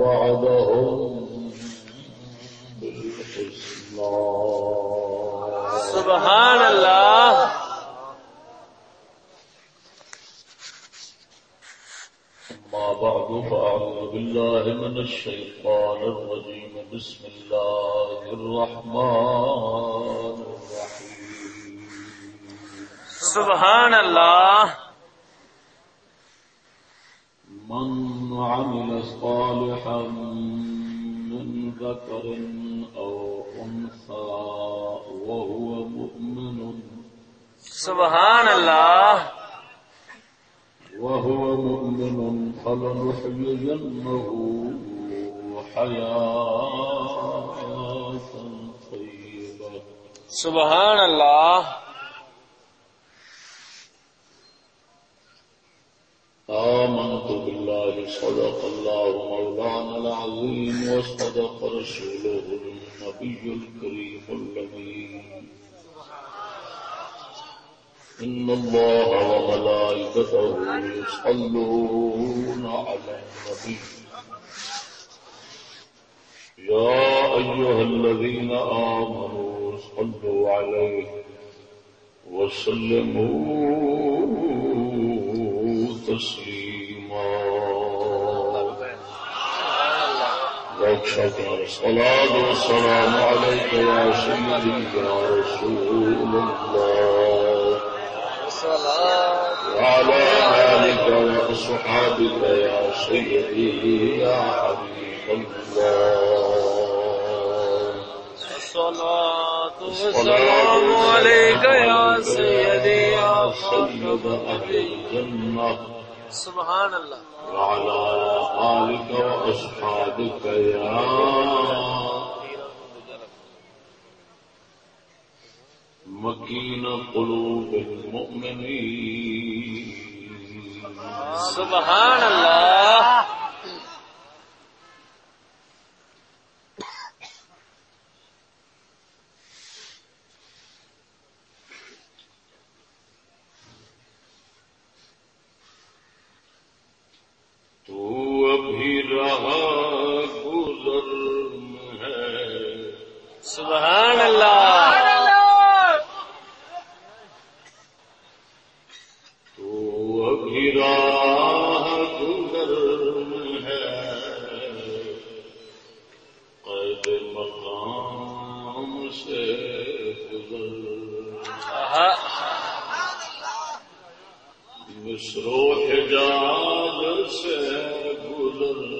وعدهم بالحسنى سبحان الله أما بعد فأعوذ بالله من الشيطان الرجيم بسم الله الرحمن الرحيم سبحان الله من عمل صالحا من ذكر أو أنثى وهو مؤمن. سبحان الله وهو مؤمن فلنحيينه حياة طيبة. سبحان الله آمنت بالله، صدق الله مولانا العظيم، وصدق رسوله النبي الكريم الأمين. إن الله وملائكته يصلون على النبي. يا أيها الذين آمنوا صلوا عليه وسلموا تسليما الصلاة والسلام عليك يا سيدي يا رسول الله. وعلى آلك وأصحابك يا سيدي يا حبيب الله. الصلاة والسلام عليك يا سيدي يا سيد أهل الجنة. سبحان الله وعلى آلك وأصحابك يا مكين قلوب المؤمنين. سبحان الله رہا گزر ہے۔ سبحان اللہ تو ابھی راہ گزر ہے۔ قید مقام سے گزر۔ مصرو حجاز سے گزر۔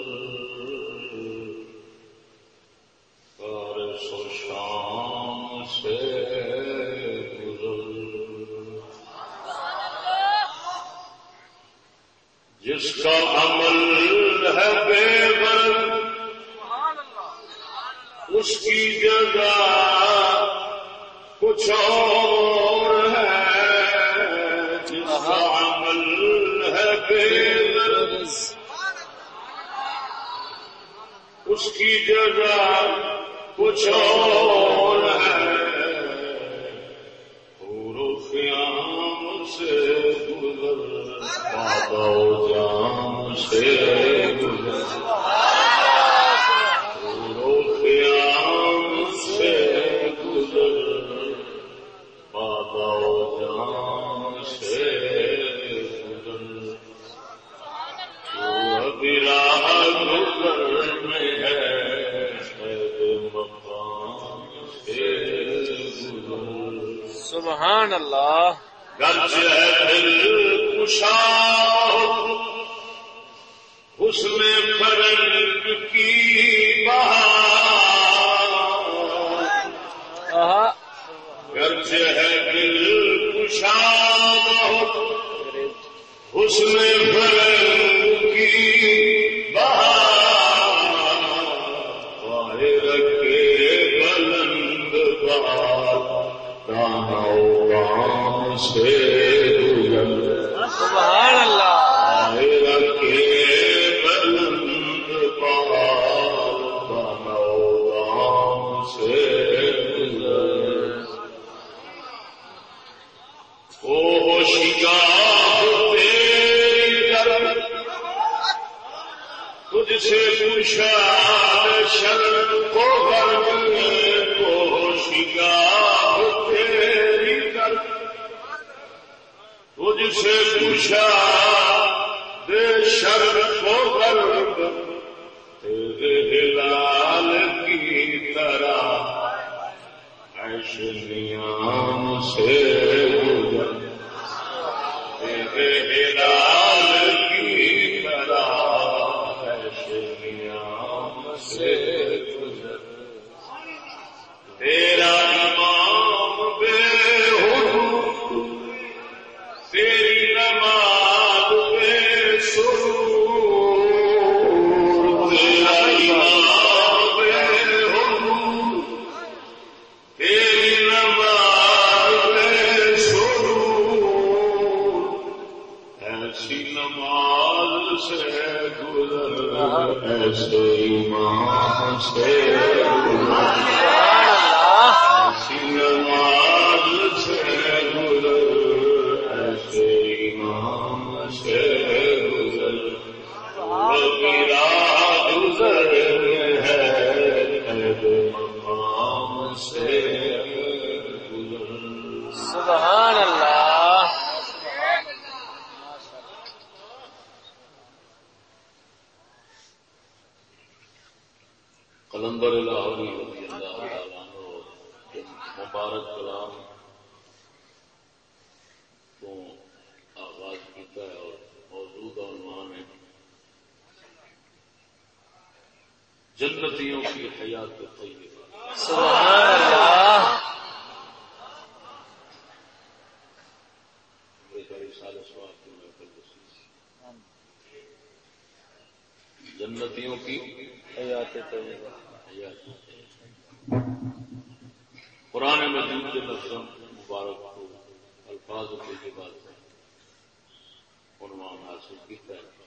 عنوان کیتا ہے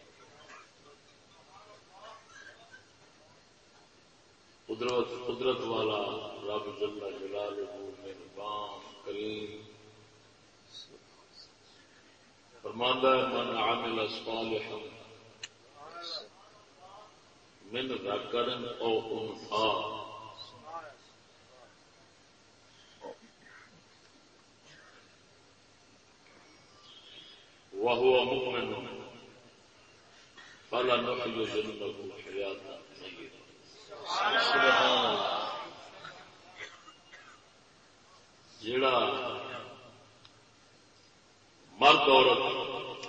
قدرت قدرت والا رب جل جلال مہربان کریم۔ فرماندہ من عامل صالحا من ذکر او انثى وهو مؤمن فلنحيينه حياة طيبة سبحان اللہ۔ جڑا مرد عورت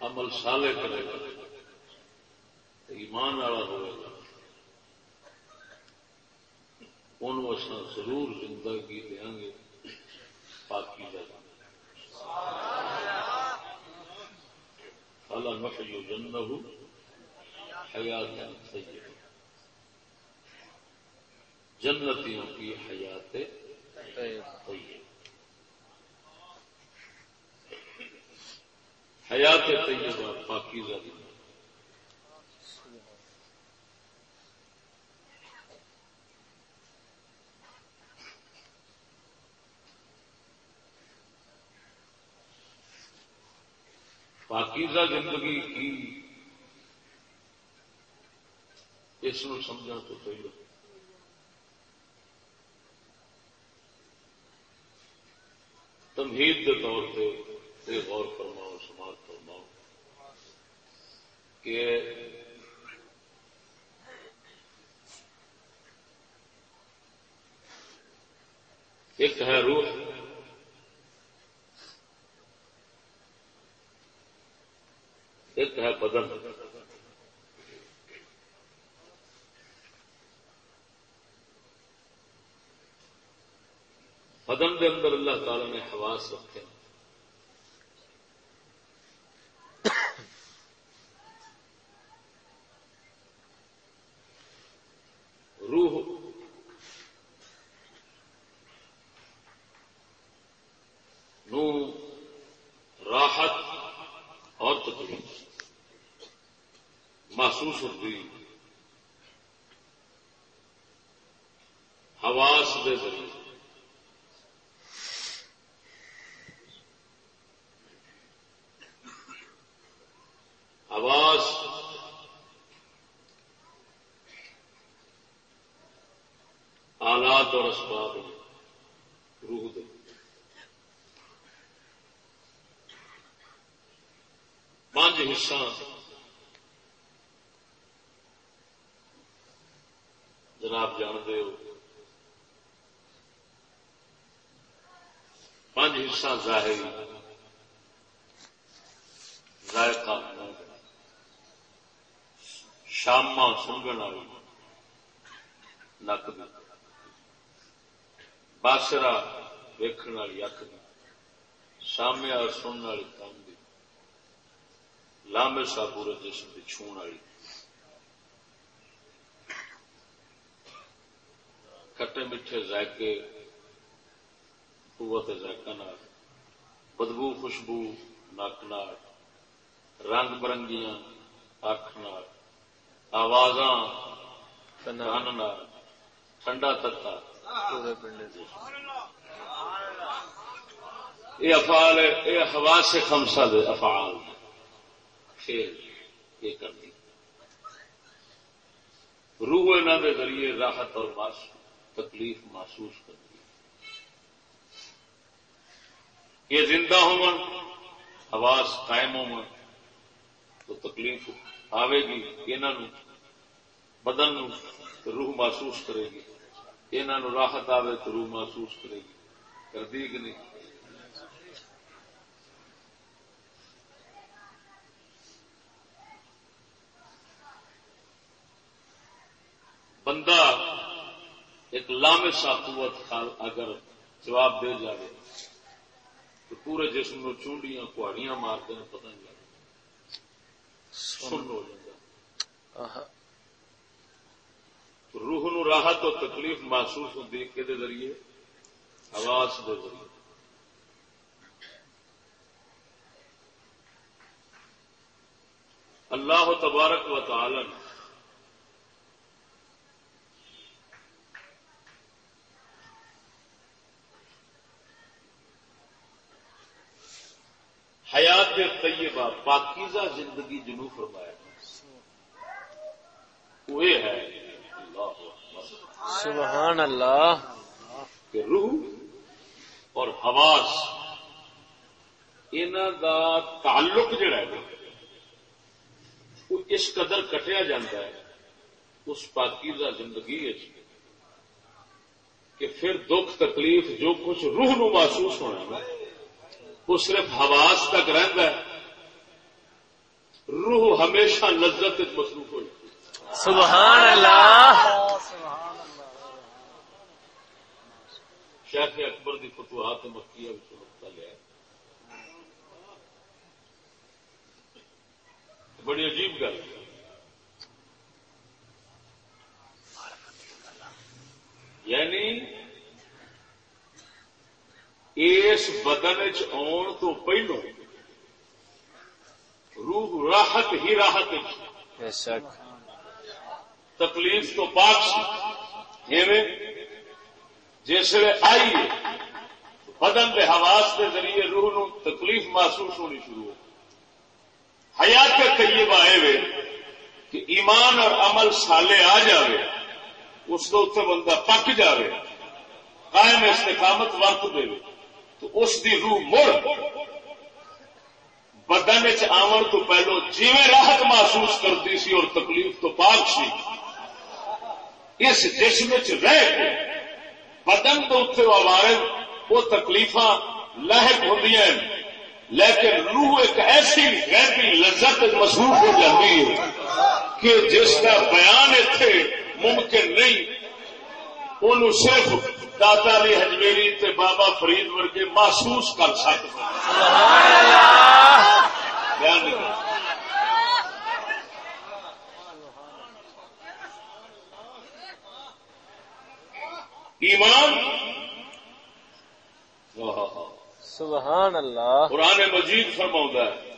عمل سالے کرے گا، ایمان والا ہوئے گا، ان ضرور زندگی دیا گے، پاکی جگہ اللہ نفی جن حیات طیبہ جنتیوں کی حیات طیبہ حیات طیبہ پاکیزہ دی پاکیزہ زندگی کی اس نو سمجھنا تو پہلے تمہید کے طور پہ غور فرماؤ، سماعت فرماؤ کہ ایک ہے روح۔ ایک ہے بدن۔ بدن کے اندر اللہ تعالی نے حواس رکھے۔ ہیں روح نو راحت اور تکلیف محسوس ہوتی حواس دے ذریعے حواس آلات اور اسباب ہیں روح دے۔ پانچ حصہ۔ جناب جانتے ہو۔ پانچ حصہ ظاہری۔ ذائقہ شاما سنگن والی نک دی۔ باسرا ویکن والی اک دی سامیا سننے والی کن دی، لامے سا پورے جسم کی چھون والی۔ کٹے میٹھے ذائقے، قوت ذائقہ نال، بدبو، خوشبو نک نال رنگ برنگیاں، اکھ نال آواز کن نال ٹھنڈا تتا یہ افعال یہ ہوا سے خمسا دے افعال۔ کھیل، یہ کرنی۔ روح انہوں کے ذریعے راحت اور محسوس تکلیف محسوس کرتی یہ زندہ ہون حواس قائم ہون، تو تکلیف آئے گی انہوں بدن روح محسوس کرے گی۔ انہوں راحت آئے تو روح محسوس کرے گی۔ کر دی کہ نہیں؟ بندہ ایک لامسا قوت اگر جواب دے جائے تو پورے جسم نو چونڈیاں کہاڑیاں مارتے ہیں پتہ نہیں لگتا سن ہو جاتا۔ روح نو راحت اور تکلیف محسوس ہوتی کہ ذریعے؟ آواز دے ذریعے۔ اللہ تبارک و تعالی نے حیات طیبہ، پاکیزہ زندگی جنو فرمایا۔ وہ ہے سبحان اللہ۔ کہ روح اور حواس انہ دا تعلق جڑا ہے، وہ اس قدر کٹیا جاتا ہے، اس پاکیزہ زندگی کہ پھر دکھ، تکلیف، جو کچھ روح نو محسوس ہونا ہے، وہ صرف حواس تک رہتا ہے۔ روح ہمیشہ لذت مصروف ہو جاتی سبحان اللہ شیخ اکبر دی فتوحات مکیہ وچ نقطہ لیا۔ بڑی عجیب گل۔ یعنی اس بدن آن تو پہلو روح راحت ہی راحت تکلیف تو پاک سی ایویں بدن کے حواس کے ذریعے روح نو تکلیف محسوس ہونی شروع ہو حیات طیبہ ایویں کہ ایمان اور عمل سالے آ جاوے، اس کے اتنے بندہ پک جاوے، قائم استقامت وقت دے۔ تو اس دی روح مڑ۔ بدن چ آمن تو پہلو جیویں راحت محسوس کرتی سی اور تکلیف تو پاک سی۔ اس جسم چ رہ کے بدن کے اتنے وارد وہ تکلیف لاحق ہوں لیکن روح ایک ایسی غیبی لذت محسوس ہو جاتی ہے کہ جس کا بیان اتنے ممکن نہیں ان صرف داتا علی ہجمیری تے بابا فرید ورگے محسوس کر سکتے بیان نہیں کر ایمان؟ سبحان اللہ۔ قرآن مجید فرماؤں ہے۔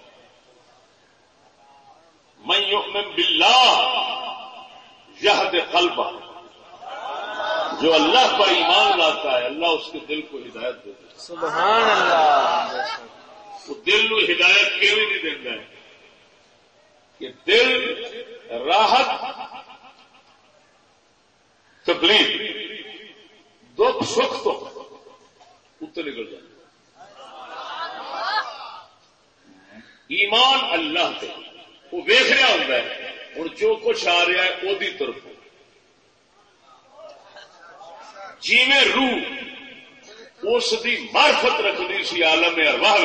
من یؤمن باللہ یہد قلبہ۔ جو اللہ پر ایمان لاتا ہے اللہ اس کے دل کو ہدایت دیتا ہے۔ سبحان اللہ۔ وہ دل نو ہدایت کیوں نہیں دینا ہے؟ کہ دل راحت تکلیف دکھ سکھ تو اتنے نکل جائے ایمان اللہ تے وہ ویخ رہا ہوں ہوں جو کچھ آ رہا ہے وہ طرف جیویں روح اس دی مارفت رکھنی سی عالم ارواہ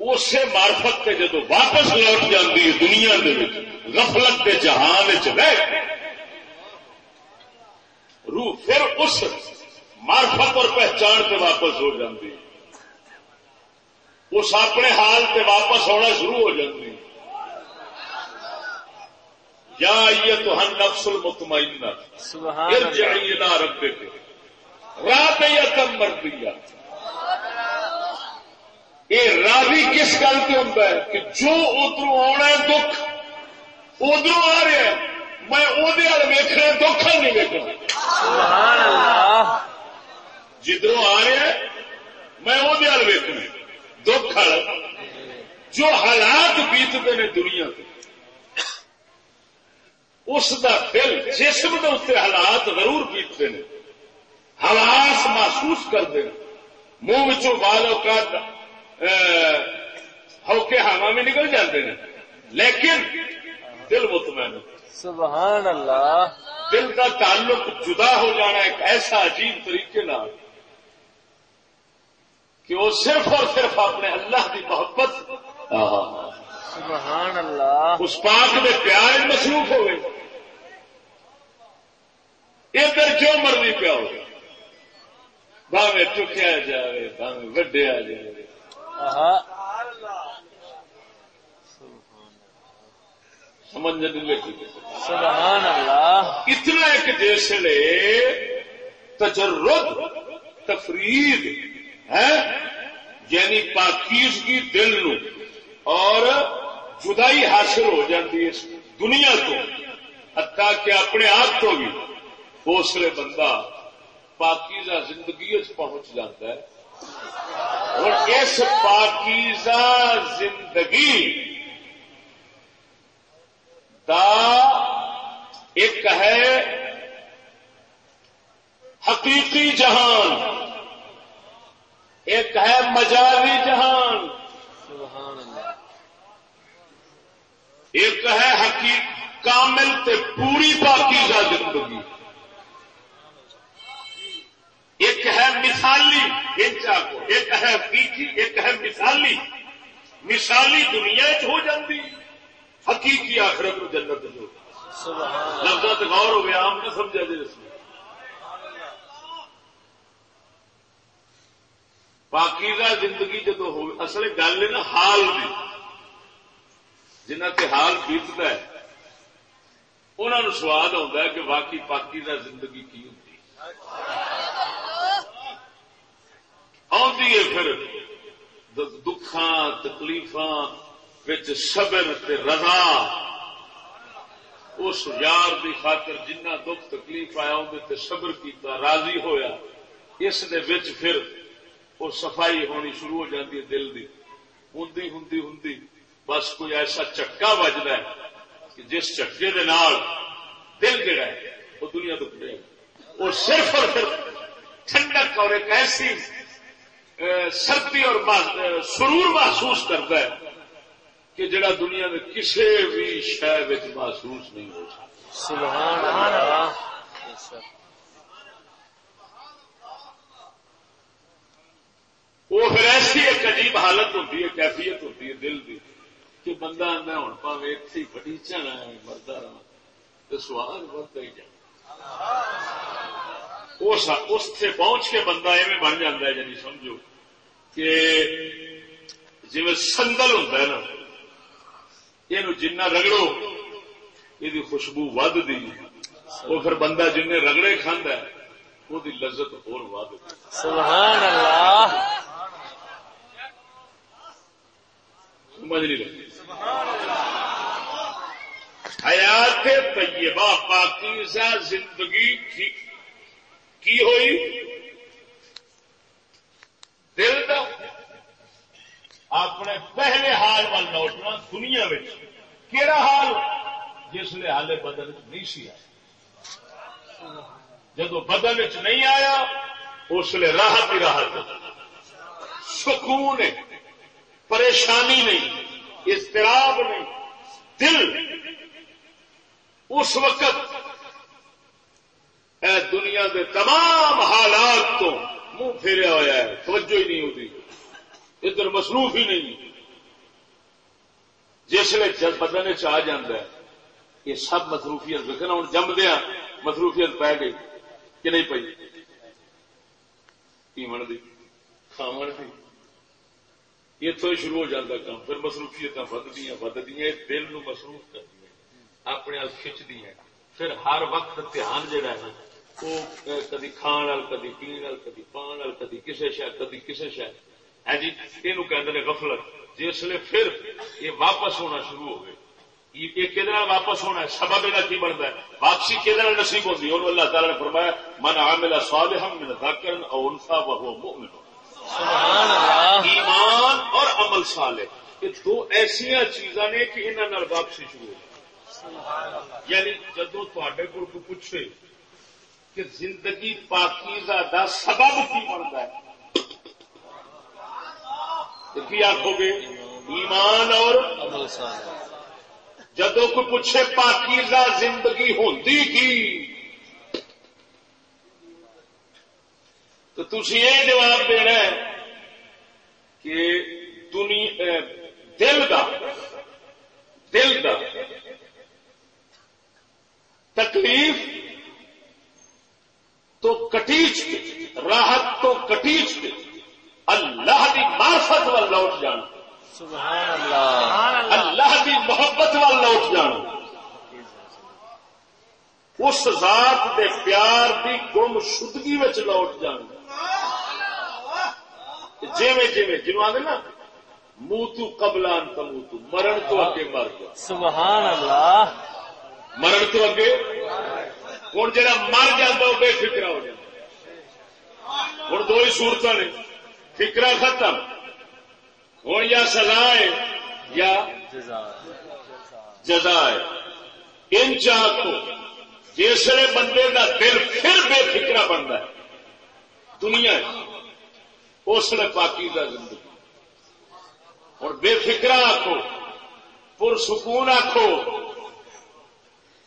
اسی مارفت سے جدو واپس لوٹ جاتی ہے دنیا دے غفلت کے جہان چ روح پھر اس مارفت اور پہچان سے واپس ہو جاتی اس اپنے حال سے واپس ہونا شروع ہو جاتی یا یہ تو ہن نفس المطمئن ارجعی الى ربک رات یا تم مردیا یہ راضی کس گل سے ہوتا ہے؟ کہ جو ادھر آنا دکھ ادھر آ رہا ہے۔ میں ویخنا دکھ نہیں ویکنا جدھر آ رہا ہے میں وہ ویکنا دکھ جو حالات بیتتے ہیں دنیا کے اس دا دل جسم کے اتنے حالات ضرور بیتتے ہیں۔ حواس محسوس کرتے ہیں۔ منہ بال اوقات ہوکے ہاوا میں نکل جاتے ہیں۔ لیکن دل مطمئن سبحان اللہ۔ دل کا تعلق جدا ہو جانا ایک ایسا عجیب طریقے کہ وہ صرف اور صرف اپنے اللہ کی محبت سبحان اللہ۔ اس پاک میں پیار مصروف ہو گئے ادھر جو مرضی پیا ہو باوے چکیا جائے باوے وڈیا جائے سمجھ نہیں لگی سبحان اللہ۔ اتنا ایک جیسے تجرد تفرید ہے؟ یعنی پاکیزگی دل نو۔ اور جدائی حاصل ہو جاتی ہے دنیا تو حتیٰ کہ اپنے آپ کو بھی اسلے بندہ پاکیزہ زندگی پہنچ جاتا ہے۔ اور اس پاکیزہ زندگی دا ایک ہے حقیقی جہان، ایک ہے مجازی جہان۔ ایک ہے حقیق کامل تے پوری پاکیزہ زندگی۔ ایک ہے مثالی کو، ایک ہے حقیقی ایک ہے مثالی۔ مثالی دنیا چ ہو جاتی حقیقی آخرت میں جنت جو لفظ غور ہو گیا آپ نے سمجھا جی اس میں پاکیزہ زندگی جدو ہو اصل گل ہے نا حال کی جنہ کے حال بیتتا ہے انہوں نے سواد آتا ہے کہ باقی پاکیزہ زندگی کی ہوتی آدھی ہے پھر دکھان تکلیفاں صبر رضا۔ اس یار کی خاطر جنہ دکھ تکلیف آیا اندر صبر کیتا، راضی ہویا۔ اس دے وچ پھر وہ صفائی ہونی شروع ہو جاتی ہے دل کی ہوں ہوں ہوں بس کوئی ایسا چکا بجتا ہے کہ جس چکے دے نال دل جڑا ہے، وہ دنیا تو پڑے وہ صرف اور صرف ٹھنڈک اور ایک ایسی سردی اور سرور محسوس کرتا ہے۔ کہ جڑا دنیا میں کسی بھی شہر محسوس نہیں ہو سکتا۔ وہ پھر ایسی ایک عجیب حالت ہوتی ہے کیفیت ہوتی ہے دل کی کہ بندہ میں ہوں پاوے اتنی بڑی چنا مرتا رہا تو سواد مرتا ہی جائے۔ اس سے پہنچ کے بندہ ایویں بن جاتا ہے یعنی سمجھو کہ جی سنگل ہوتا ہے نا یہ جنہ رگڑو یہ خوشبو ود دی وہ پھر بندہ جن رگڑے کھانا ہے وہ لذت اور ود سبحان اللہ سمجھ نہیں لگی حیات طیبہ پاکیزہ زندگی کی ہوئی دل کا اپنے پہلے حال وال لوٹنا دنیا کہڑا حال جس نے حال بدل نہیں سی جدو بدن چ نہیں آیا، اس لیے راحت ہی راحت سکون ہے، پریشانی نہیں، اضطراب نہیں، دل۔ اس وقت اے دنیا کے تمام حالات تو منہ پھیرا ہوا ہے، توجہ ہی نہیں ہوتی۔ ادھر مصروف ہی نہیں۔ جسے بدن چ ہے، یہ سب مصروفیت دیکھنا ہوں جمدیا ہاں، مصروفیت پی گئی۔ کہ نہیں پی پیمن دی کھاون دی۔ اتوں شروع ہو جاتا کام، پھر مصروفیت ودی ودی دل نو مصروف کر دیا اپنے آپ کھچ دیا پھر ہر وقت دھیان جہا ہے وہ کدی کھان کدی پین کدی پان کدی کسی شہر کدی کسی شہر ہے جی یہ کہ غفلت۔ جسے پھر یہ واپس ہونا شروع ہو گئے۔ یہ کہ واپس ہونا ہے سبب یہ کی بنتا ہے؟ واپسی کہ نصیب ہوتی ہے۔ اللہ تعالیٰ نے فرمایا من عامل صالحا من ذکر او انثى وهو مؤمن. ایمان اور عمل صالح یہ دو ایسا چیزاں نے کہ انہوں واپسی شروع ہو یعنی جدو تے کو پوچھے کہ زندگی پاکیزہ دا سبب کی بنتا ہے؟ کی آخو گے؟ ایمان اور جدو کو پوچھے پاکیزہ زندگی ہوتی کی؟ تو تھی یہ جواب دینا ہے کہ دنیا دل دا دل دا تکلیف تو کٹیچ کے راحت تو کٹیچ کے اللہ کی مارفت وال لوٹ جانا اللہ۔ کی محبت وال لوٹ جان۔ اس ذات کے پیار کی گم شدگی لوٹ جان۔ جیویں جیویں جنوب آدھے نا موتو قبلان کا موتو مرن تو اگے مر گیا سبحان اللہ مرن تو اگے۔ ہوں جا مر جاتا وہ بے فکرا ہو جائے ہوں دو ہی سورت نے۔ فکرا ختم۔ ہوں یا سزا ہے یا جزا ہے ان چاہ کو جسے بندے کا دل پھر بے فکرا بنتا ہے۔ دنیا اس نے پاکی کا زندگی۔ اور بے فکرا آخو پرسکون آخو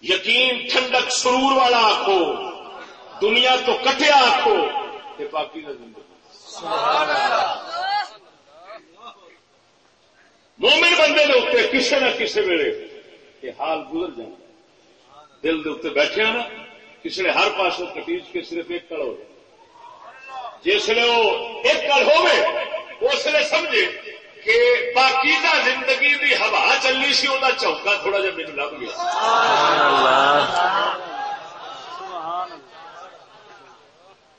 یقین ٹھنڈک سرور والا آخو دنیا تو کٹیا آخو یہ پاکی کا زندگی۔ مومن بندے کے اتنے کسی نہ کسی ویلے یہ حال گزر جانا دل کے اتنے بیٹھے نا کسی نے ہر پاس کٹیچ کے صرف ایک کل ہو جسے وہ ایک کل ہو اس لیے سمجھے کہ باقیدہ زندگی دی ہوا چلی سی وہ چوکا تھوڑا جا میرے لگ گیا۔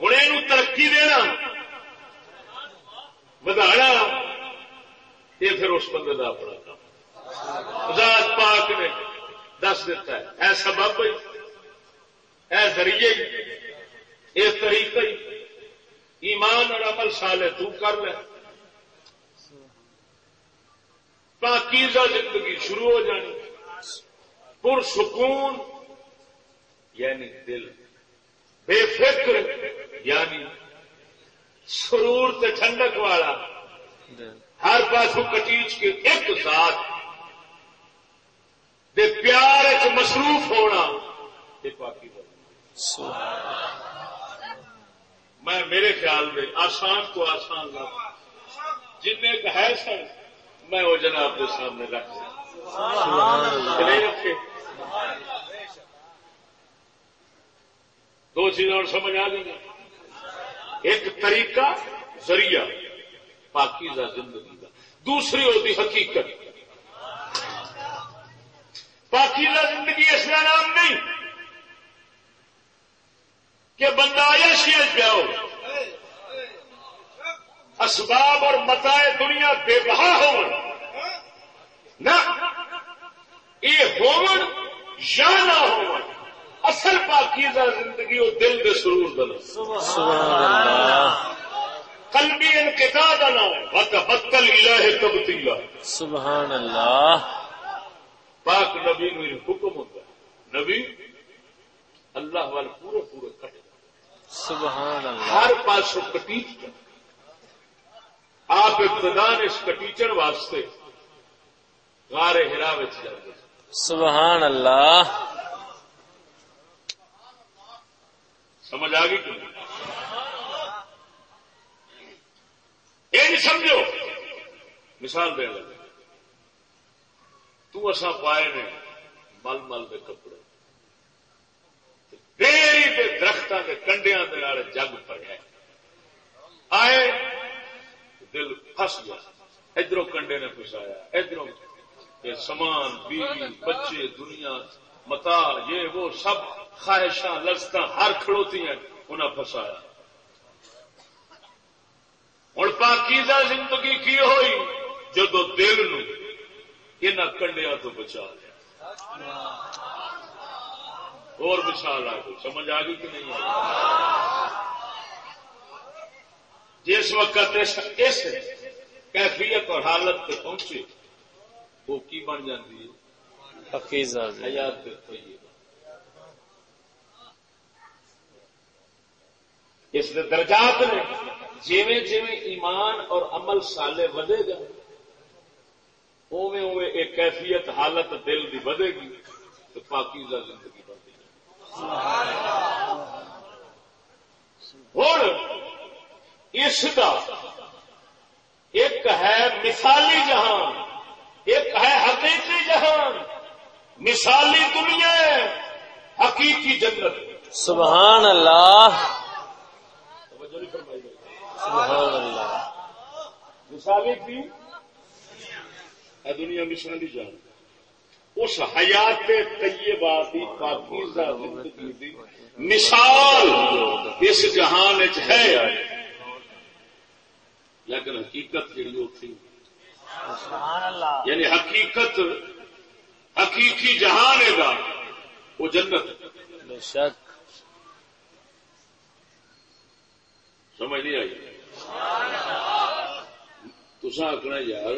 ہوں یہ ترقی دینا بدھانا یہ پھر اس بندے کا اپنا کام۔ ذات پاک نے دس دیتا ہے، اے سبب اے ذریعے یہ طریقہ ایمان اور عمل سالے تو کر لے۔ پاکیزہ زندگی شروع ہو جانی۔ پرسکون یعنی دل۔ بے فکر یعنی سرور تے ٹھنڈک والا۔ ہر پاسو کٹیچ کے ایک ساتھ دے پیار ایک مصروف ہونا۔ پاکی میں میرے خیال میں آسان کو آسان لگ جن ہے سر میں وہ جناب کے سامنے رکھ رکھے۔ دو چیزیں اور سمجھ آ گئی ایک طریقہ ذریعہ، پاکیزہ زندگی کا۔ دوسری ہوتی حقیقت۔ پاکیزہ زندگی اس کا نام نہیں۔ کہ بندہ آیا شیر ہو۔ اسباب اور متائے دنیا بے بہا ہو نہ، یہ ہون یا نہ ہو اصل پاکیزہ زندگی وہ دل دے سرور دل قلبی انقطاع کا نام وتبتل الہ تبتیلا۔ سبحان اللہ۔ پاک نبی نو حکم ہوتا ہے۔ نبی اللہ والے پورے پورے کٹ سبحان اللہ۔ ہر پاس کٹیچ آپ ابتدان اس کٹیچن واسطے غار ہرا سبحان اللہ۔ سمجھ آ گئی؟ کہ یہ نہیں سمجھو؟ مثال دے لگے تو اسا پائے نے مل مل کے کپڑے۔ ڈیری کے درختوں کے کنڈیا کے جگ پڑیا آئے، دل پس گیا۔ ادھر کنڈے نے پسایا ادھر سامان، بیوی، بچے، دنیا۔ متا یہ وہ سب خواہشاں لذت ہر کھڑوتی ہیں انہیں پسایا ہوں پاکیزہ زندگی کی ہوئی؟ جدو دل نو ان کنڈیا تو بچا لیا۔ اور مثال آ گئی، سمجھ آ گئی کہ نہیں آئی جس وقت اس کیفیت اور حالت پہ پہنچے، وہ کی بن جاتی ہے؟ حفیظہ حیات اس درجات نے جیویں جیویں ایمان اور عمل سالے ودے گا اوے اوے ایک کیفیت حالت دل دی ودے گی تو پاکیزہ زندگی بڑھتی ہوں اس کا ایک ہے مثالی جہان، ایک ہے حقیقی جہان۔ مثالی دنیا حقیقی جنت سبحان اللہ۔ سبحان اللہ۔ مثالی تھی دنیا مثالی جان۔ اس حیات طیبہ دی پاکیزہ زندگی دی مثال اس جہان ہے۔ لیکن حقیقت جڑی وہ تھی۔ یعنی حقیقت حقیقی جہان ہے گا وہ جنت۔ بے شک۔ سمجھ نہیں آئی؟ تسا آخنا یار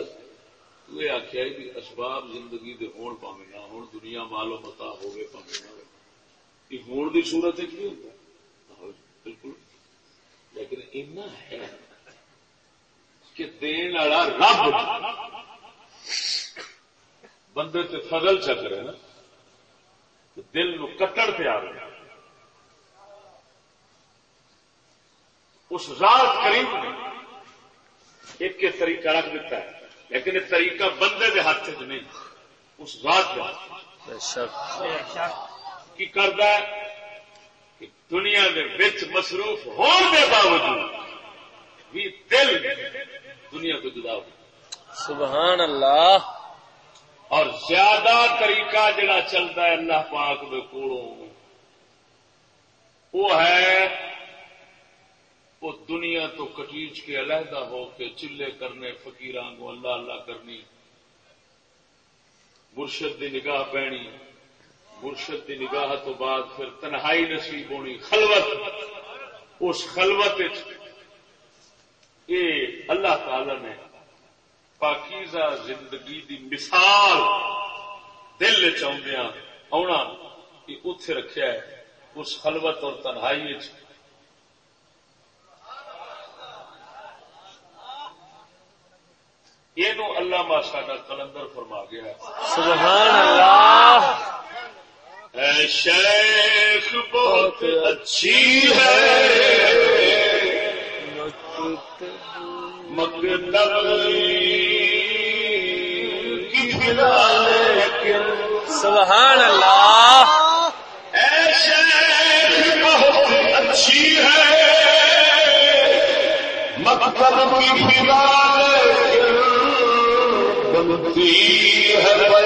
تو آخیا بھی اسباب زندگی دے ہون پاوے نہ ہون دنیا مالو متا ہوگی پاوے نہ یہ ہون دی صورت ہے کی ہوتا بالکل۔ لیکن اتنا ہے کہ دین والا رب۔ بندے تے فضل چک رہے نا دل نو کٹڑ پہ آ رہے اس ذات کریم نے ایک کے طریقہ رکھ دیتا ہے لیکن یہ طریقہ بندے دے ہاتھ چ نہیں اس ذات بے شک۔ کی کرتا ہے کہ دنیا کے بچ مصروف ہونے کے باوجود بھی دل دنیا کو جدا ہو سبحان اللہ۔ اور زیادہ طریقہ جڑا چلتا ہے اللہ پاک دے کولوں۔ وہ ہے وہ دنیا تو کٹیچ کے علیحدہ ہو کے چلے کرنے فقیران کو اللہ اللہ کرنی۔ مرشد دی نگاہ پینی مرشد دی نگاہ تو بعد پھر تنہائی نصیب ہونی۔ خلوت، اس خلوت یہ اللہ تعالی نے پاکیزہ زندگی دی مثال دل چاہدیا آنا یہ اتے رکھا ہے اس خلوت اور تنہائی یہ اللہ ماشاء کلندر فرما گیا سبحان اللہ۔ اے شیخ بہت اچھی ہے۔ سبحان اللہ۔ ایسے بہت اچھی ہے۔ مطلب کی بنتی ہے۔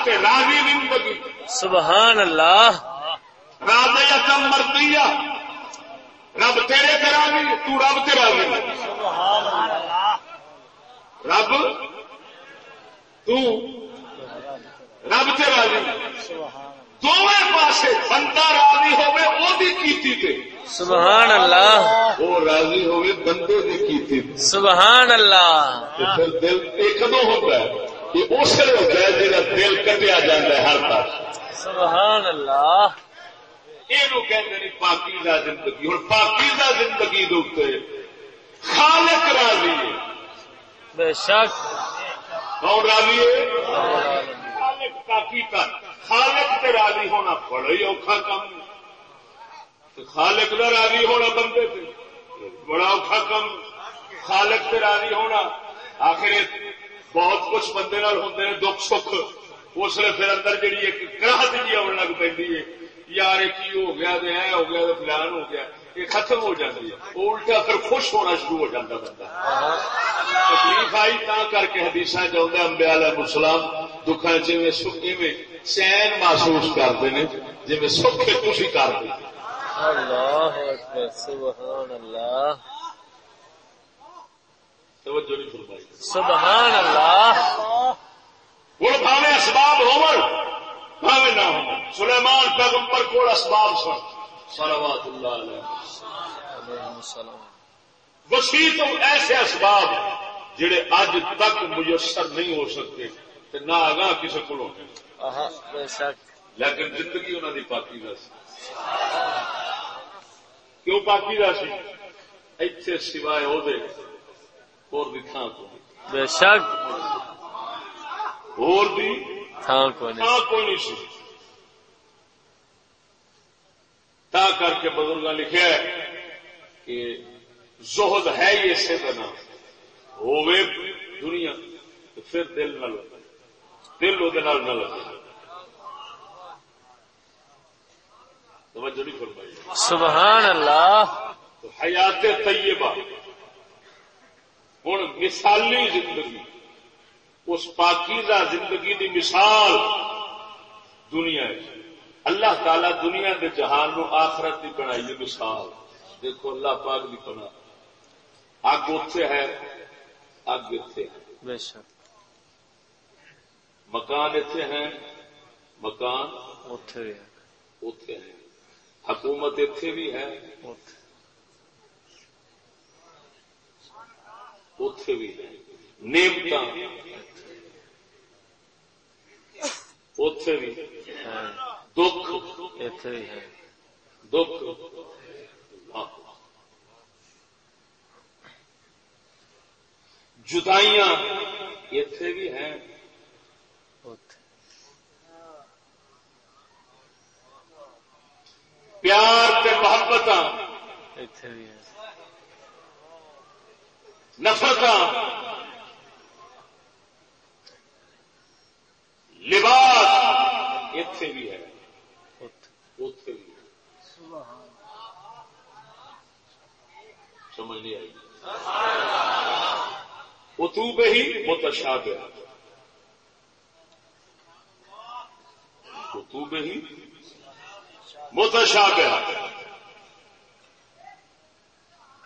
اللہ کے راضی زندگی سبحان اللہ۔ راضیت مرضیہ رب تیرے تے راضی تو رب تے راضی۔ رب تو رب تے راضی۔ دونوں پاسے بندہ راضی ہوئے وہ بھی کیتی تے۔ سبحان اللہ۔ وہ راضی ہوئے بندے بھی کیتی تے۔ سبحان اللہ۔ پھر دل یہ کدو ہوتا ہے؟ یہ اس لیے ہوتا ہے جہاں دل کٹیا جاتا ہے ہر پاس۔ سبحان اللہ۔ یہ کہتے ہیں پاکیزہ زندگی۔ ہوں پاکیزہ زندگی دے خالق راضی ہے۔ بے شک۔ کون راضی ہے؟ خالق خالق تے راضی ہونا بڑا ہی اوکھا تے خالق کا راضی ہونا بندے تے بڑا اوکھا کام خالق تے راضی ہونا آخر بہت کچھ بندے نال ہوندے دکھ، سکھ۔ اس لیے پھر اندر جڑی ایک کراہت جی آن لگ پی ہے۔ یار کی ہو گیا تے اے ہو گیا تے فلان ہو گیا۔ یہ ختم ہو جاتی ہے۔ وہ الٹا پھر خوش ہونا شروع ہو جاتا بندہ۔ تکلیف آئی تا کر کے حدیث چاہتے امبیا علیہ دکھا جی سکھی میں چین محسوس کرتے ہیں جی سکھے خوشی کرتے اللہ اکبر، سبحان اللہ۔ توجہ نہیں فرمائی۔ سبحان اللہ۔ ہوں بھاوے اسباب ہو بھاوے نہ ہو سلیمان پیغمبر کو اسباب سن۔ صلوات اللہ علیہ۔ وسیع تو ایسے اسباب جڑے اج تک میسر نہیں ہو سکتے تے نہ آگاہ کسی کو لیکن زندگی انہوں کی پاکی دا سی۔ کیوں پاکی دا سی؟ ایتھے سوائے وہ اور دی تھان کو بے شک اور دی کو نہیں سی تا کر کے بزرگ لکھا ہے کہ زہد ہے ہی اسے بنا ہووے دنیا تو پھر دل نہ لگے دل وہ نہ لگے توجہ نہیں فرمائی سبحان اللہ تو حیات طیبہ ہوں مثالی زندگی اس پاکیزہ زندگی دی مثال دنیا ہے۔ اللہ تعالی دنیا کے جہان نو آخرت کی بنائی ہے مثال۔ دیکھو اللہ پاک کی بنا اگ اتے ہے اگ اتے شک۔ مکان اتے ہیں مکان اتے ہے۔ حکومت اتے بھی ہے۔ اتے بھی ہے نیمت اتے بھی دکھ اتے بھی ہے دکھ جدائیاں اتے بھی ہیں پیار تے محبت نفرت لباس اتے بھی ہے۔ اتے بھی ہے۔ سمجھ نہیں آئی۔ اتوب ہی متشابہ اتوب ہی متشابہ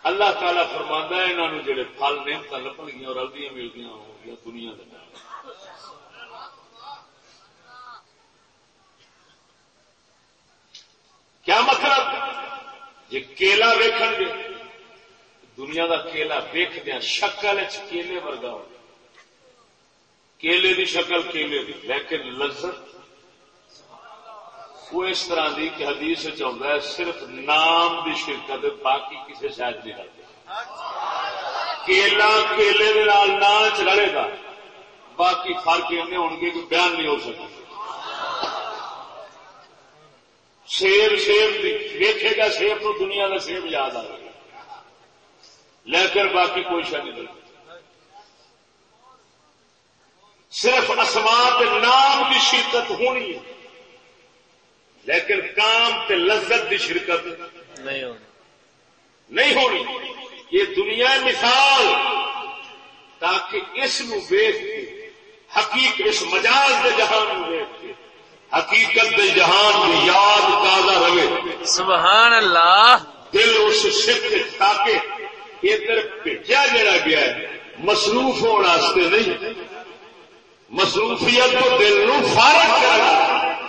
اللہ تعالی فرماندہ ہے انہوں نے جڑے پھل نعمت لبن گیا اور رلدیاں ملدیاں ہو گیا دنیا کے کیا مطلب؟ جی کیلا ویکھن گے، دنیا دا کیلا ویک دیا شکل کیلے ورگا ہو کیلے دی شکل کیلے دی، لیکن لذت وہ اس طرح دی کہ حدیث چاہتا ہے، صرف نام دی شرکت، باقی کسی شاید نہیں رہتے کیلا کیلے دے نال ناچ رلے گا، باقی فرق ایسے ہو گے کہ بیان نہیں ہو سکے۔ شیر شیر ویکھے گا شیر تو دنیا کا سیب یاد آ آئے گا لیکن باقی کوئی شا نہیں لگتی صرف اسمان کے نام کی شرکت ہونی ہے۔ لیکن کام تے لذت کی شرکت نہیں ہونی۔ یہ دنیا مثال تاکہ اس نو ویچ کے حقیقت اس مجاز کے جہان نو ویچ کے حقیقت کے جہان میں یاد تازہ رہے۔ سبحان اللہ۔ دل اس سکھ تاکہ ادھر بھیجا جڑا گیا ہے مصروف ہونے نہیں۔ مصروفیت تو دل نو فارغ کرنا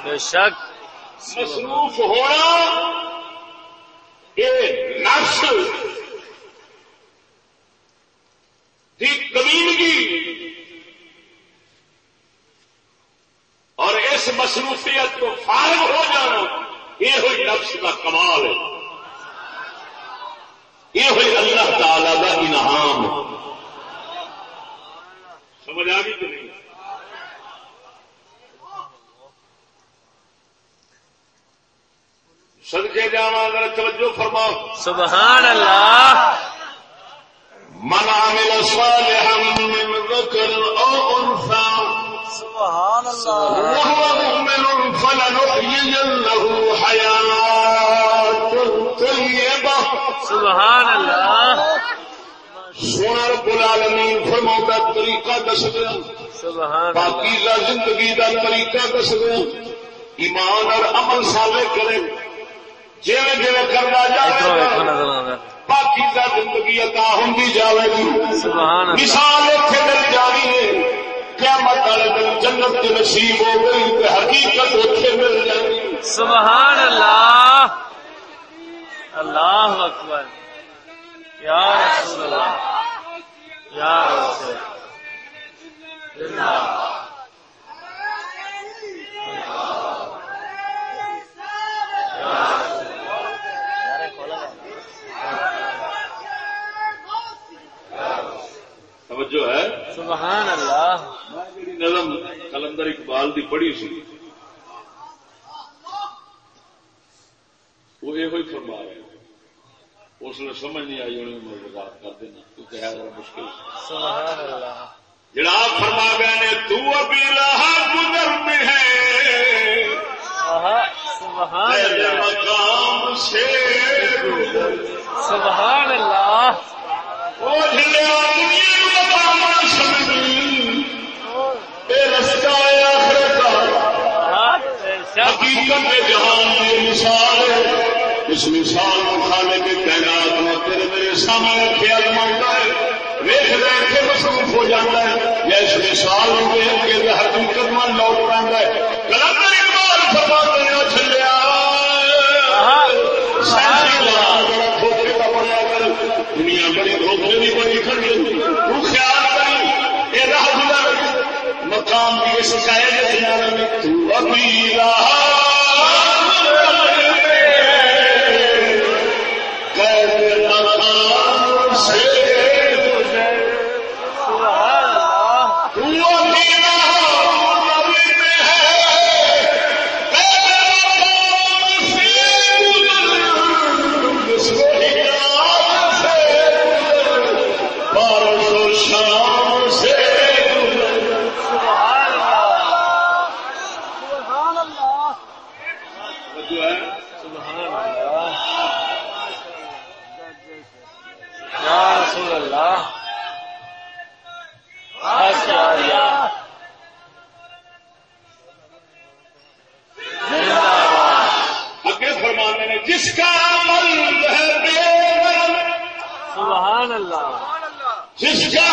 بے شک۔ مصروف ہونا یہ نفس کی کمینگی اور اس مصروفیت کو فارغ ہو جانا یہ ہوئی نفس کا کمال ہے۔ یہ ہوئی اللہ تعالی کا انعام۔ سمجھ آ گئی کہ نہیں؟ صدقے جانا اگر توجہ فرماؤ۔ سبحان اللہ من عمل صالحا من ذكر او انثى سبحان اللہ وهو مؤمن فلنحيينه حياه طيبه سبحان اللہ سونا رب العالمین فرماتا طریقہ دس دیا پاکیزہ زندگی دا طریقہ دس دیا ایمان اور عمل سالے کرے۔ جیوے جیوے کرنا جائے پاکیزہ زندگی عطا ہوندی جاوے گی۔ سبحان مثال اتنے مل جانی ہے قیامت والے دن جنت کی نصیب ہو گئی تو حقیقت اتنے مل جانی سبحان اللہ۔ اللہ اکبر۔ یا رسول اللہ۔ یا رسول اللہ۔ توجہ ہے۔ سبحان اللہ۔ نظم کلندر اقبال دی پڑھی سی وہ یہ فرما رہے اس نے سمجھ نہیں آئی انہیں میں وضاحت کر دینا کیونکہ ہے ذرا مشکل۔ سبحان اللہ۔ جناب فرما گئے نے تو ابھی رہا گزر میں ہے۔ سبحان اللہ۔ مقام سے سبحان اللہ۔ وہ جھلیا دنیا حقیقت جہان کی مثال اس مثال کو خالے کے تعینات میرے سامنے خیال مانتا ہے۔ ویخ دیکھ کے مصروف ہو جاتا ہے۔ یا اس مثال کو دیکھ کے حقیقت میں لوٹ پہ ہے۔ غلط اقبال فرماتے ہیں مقام کی اس شکایت کے میں۔ تو ابھی رہا جس کا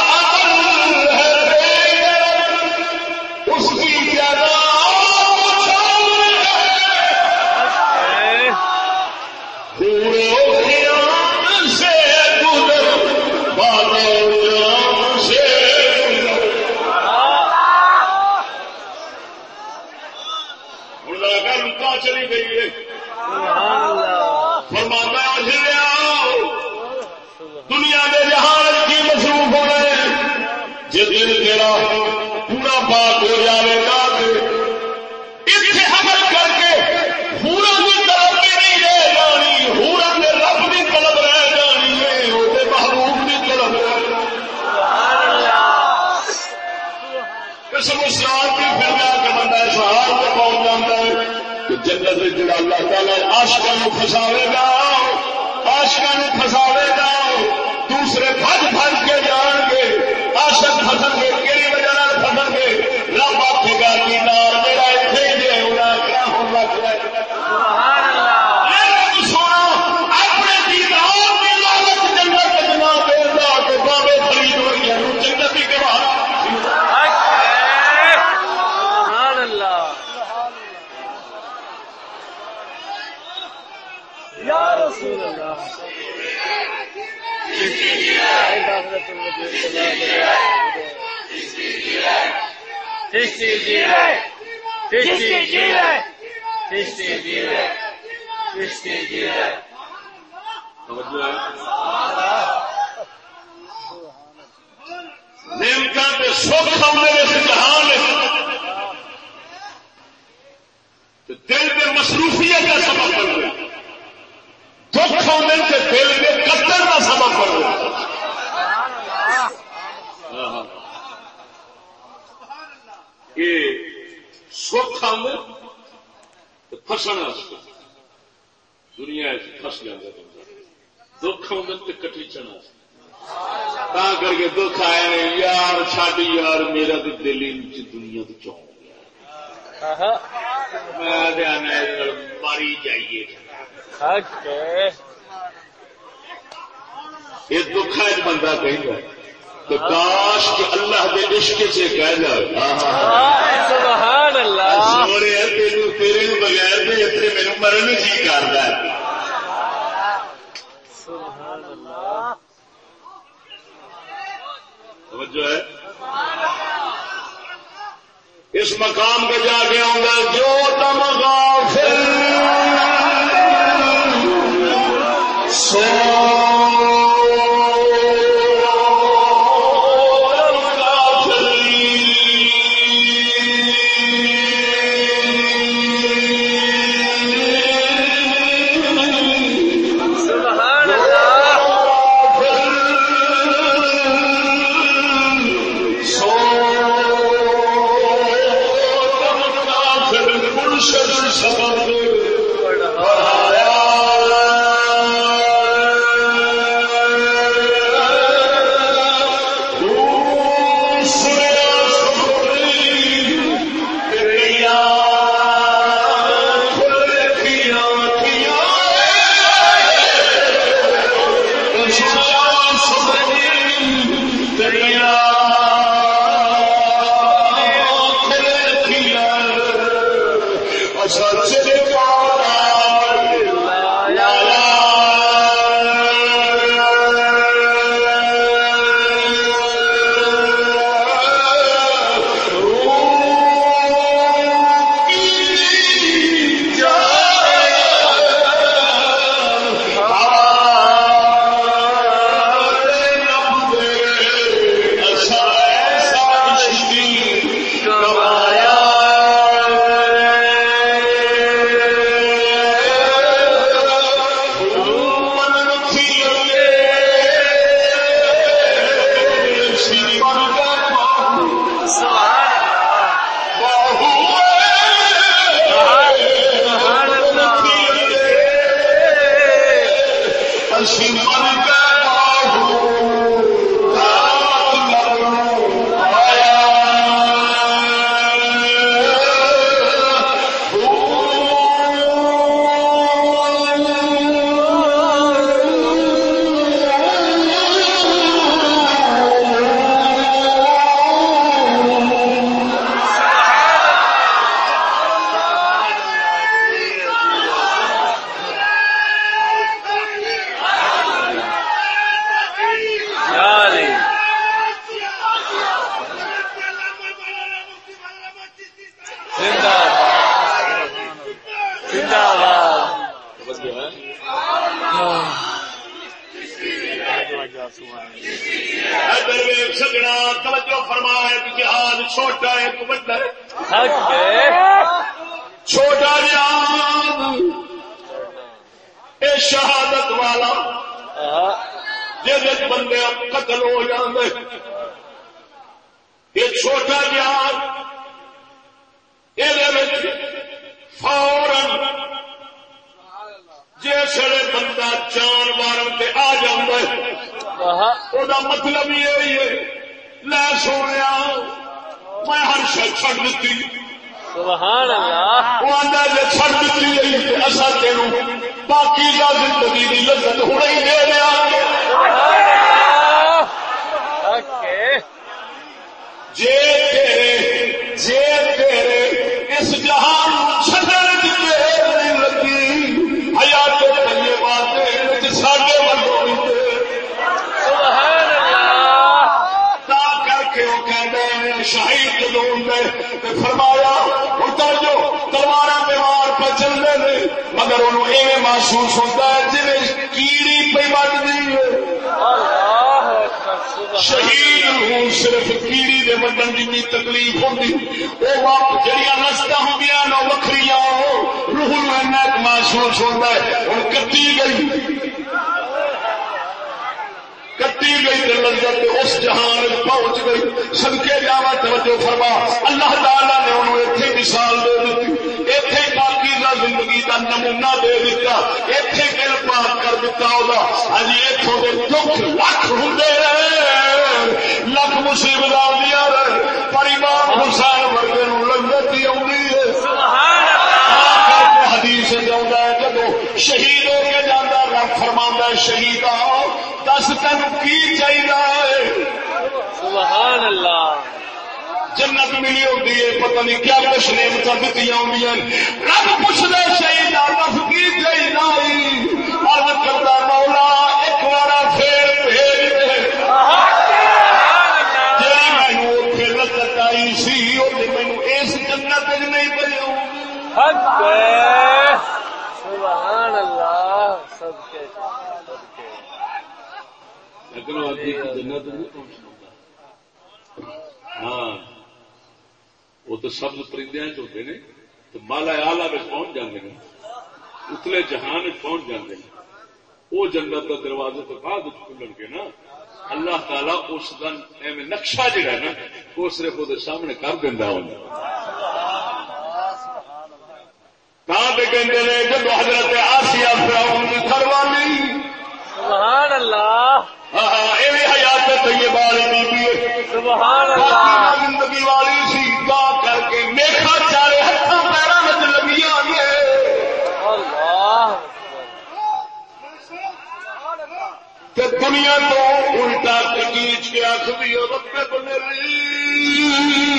فورن جسے بندہ جان مارن تے آ وہ مطلب یہ ہے لے سونے میں ہر شخص چھڑ دیتی سبحان اللہ۔ وہ آدھا جی چھڑ دیتی اصا تینوں باقی کا زندگی کی لذت ہونا ہی دے رہا سبحان مگر انہوں ایویں محسوس ہوتا ہے جی کیڑی پہ بجتی ہے۔ شہید ہوں صرف کیڑی دے وڈن جنی تکلیف ہوتی وہ وقت جہاں نستا ہوں گیا نو وکری روح نو محسوس ہوتا ہے۔ ہوں کٹی گئی۔ کٹی گئی تے لذت اس جہان پہنچ گئی۔ سدکے جاوا توجہ فرما۔ اللہ تعالی نے انہوں ایتھے مثال دے دیتی۔ ایتھے پاکیزہ نمونہ دے دیتا ایتھے دل پاک کر دیتا ہوگا ہاں جی، اتوں کے دکھ لکھ ہوں لکھ مصیبت آدیا رہے پر امام حسین ورگے نو ہی آئی ہے۔ حدیث جاؤں ہے جب شہید ہو کے جانا رب فرما ہے، شہید آؤ۔ دس تین کی چاہیے سبحان اللہ۔ جنت ملی ہوتی ہے پتہ نہیں کیا کچھ نعمت دیتی ہوں رب پوچھنا شہید دس کی چاہیے کرتا مولا ایک بار پھر بھیج دے جی مینو اتنے لذت آئی سی مینو اس جنت چ نہیں پی حق ہے سبحان اللہ سب کے سب کے لیکن وہ جنت نہیں پہنچنا ہاں۔ وہ تو سبز پرندے ہوتے نے تو مالا آلہ میں پہنچ جاتے ہیں اتلے جہان پہنچ جاتے ہیں۔ وہ جنت کا دروازے تو بعد کھلن کے نا اللہ تعالی اس دن ایویں نقشہ جہا ہے نا وہ صرف وہ سامنے کر دینا ہیں جب حضرت فراؤن کی سبحان اللہ ہاں ہاں یہ حیات طیبہ والی بیبی ہے۔ سبحان اللہ زندگی والی سی۔ دنیا تو الٹا کچیچ کے آخری رب بنے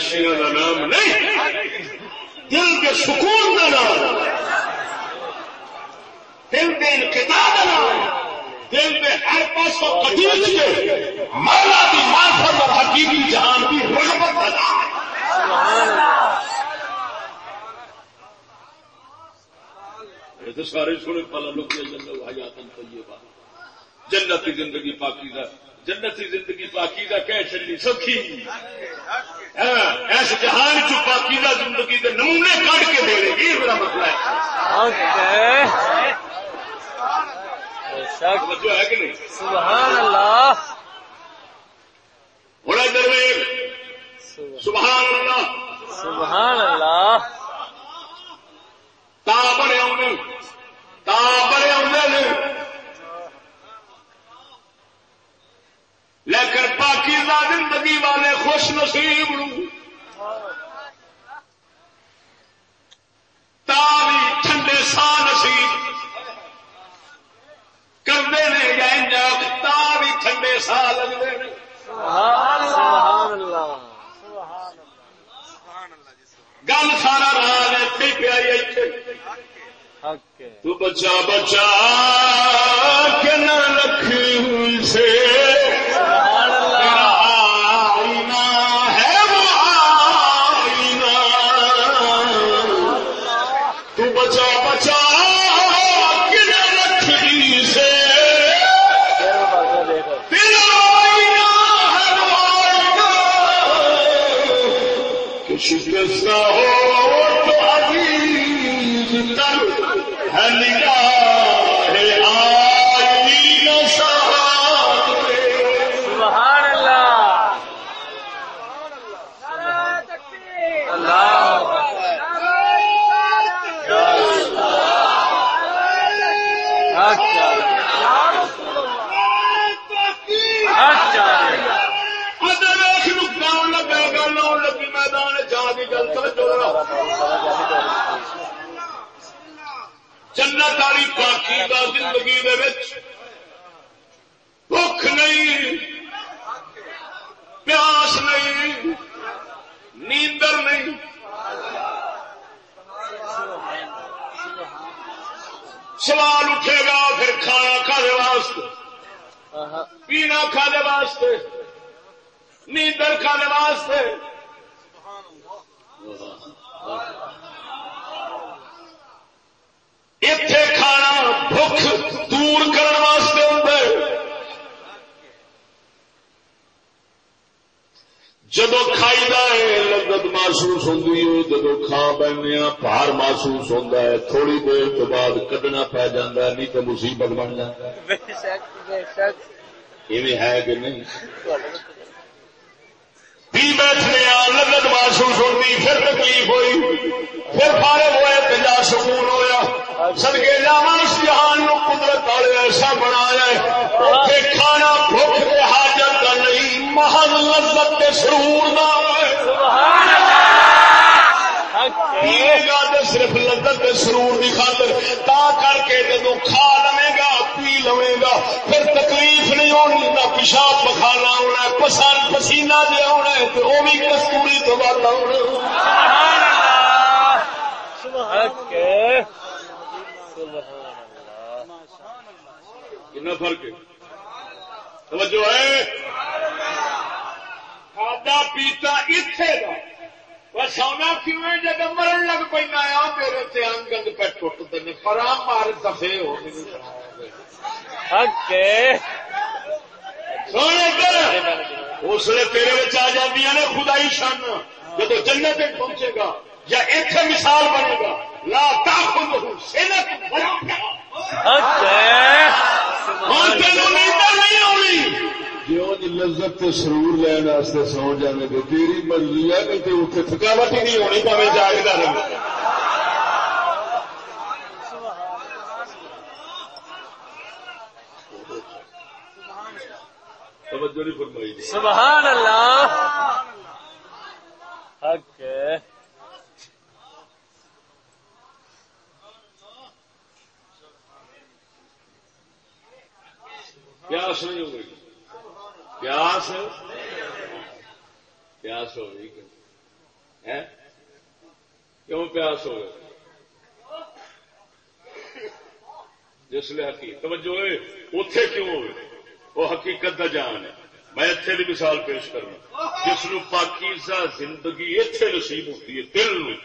دیا کا نام نہیں، دل کے سکون کا نام، دل کے انقطاع کا نام، دل میں ہر پاسوں قدیس کے مولا کی معرفت اور حقیقی جہان کی رغبت کا نام۔ یہ تو سارے سنے پالا لوگ جنت حیات طیبہ، جنت کی زندگی پاکیزہ جنت کی زندگی پاکیزہ کہہ چلی سکھی ہاں، ایس جہان چ پاکیزہ زندگی کے نمونے کٹ کے دے یہ میرا مسئلہ ہے۔ جو ہے؟ کہ نہیں؟ سبحان اللہ۔ بڑا سبحان اللہ۔ سبحان اللہ۔ تا بڑے آنے تا بڑے آنے لیکن پاکیزہ زندگی والے خوش نصیب بھی ٹھنڈے سا نصیب. کرتے ہیں یا انجا تا بھی ٹھنڈے سا لگتے ہیں. گل سارا راج حق ہے. تو بچا بچا کے نہ رکھ سے. تو مصیبت بن جاتا ہے۔ ایویں کہ نہیں؟ پی بیٹھنے لذت محسوس ہوتی پھر تکلیف ہوئی پھر فارغ ہوئے تجا سکون ہویا۔ سدگے جاوا اس جہان نو قدرت والے ایسا بنایا اتنے کھانا بھوک کے حاجت کا نہیں محض لذت کے سرور دا ہے سبحان اللہ حق پیے گا تو صرف لذت سرور کی خاطر تا کر کے جدو کھا لوے گا پی لوے گا پھر تکلیف نہیں ہونی نہ پیشاب پخانا ہونا ہے پسند پسینہ دیا ہونا ہے تو وہ بھی کستوری تو بات ہونا سبحان اللہ حق ہے۔ سبحان اللہ۔ کتنا فرق ہے؟ توجہ ہے؟ کھادا پیتا اتے کا وہ سونا کیوں جب مرن لگ پہ آ میرے سے انگ انگ پہ ٹوٹتے ہیں فرام مار دفے ہو سونے اس لیے تیرے بچ آ جاتی نے خدائی شان۔ جب جنت تک پہنچے گا یا اتنے مثال بنے گا لا تاخذ سنت ولا تینوں نیندر نہیں جو لذت تے سرور لین واسطے سو جانے تے تیری مرضی ہے کہ تے اتنے تھکاوٹ ہی نہیں ہونی پاوے جاگتا رہے۔ توجہ نہیں فرمائی سبحان اللہ۔ حق ہے۔ پیاس نہیں ہوگی پیاس پیاس ہو گئی کیوں؟ پیاس ہو گئی؟ جس لیے حقیقت توجہ اتے کیوں ہوئے؟ وہ حقیقت کا جان ہے۔ میں اتنے کی مثال پیش کرنا جس نو پاکیزہ زندگی اتنے نصیب ہوتی ہے، دل نو۔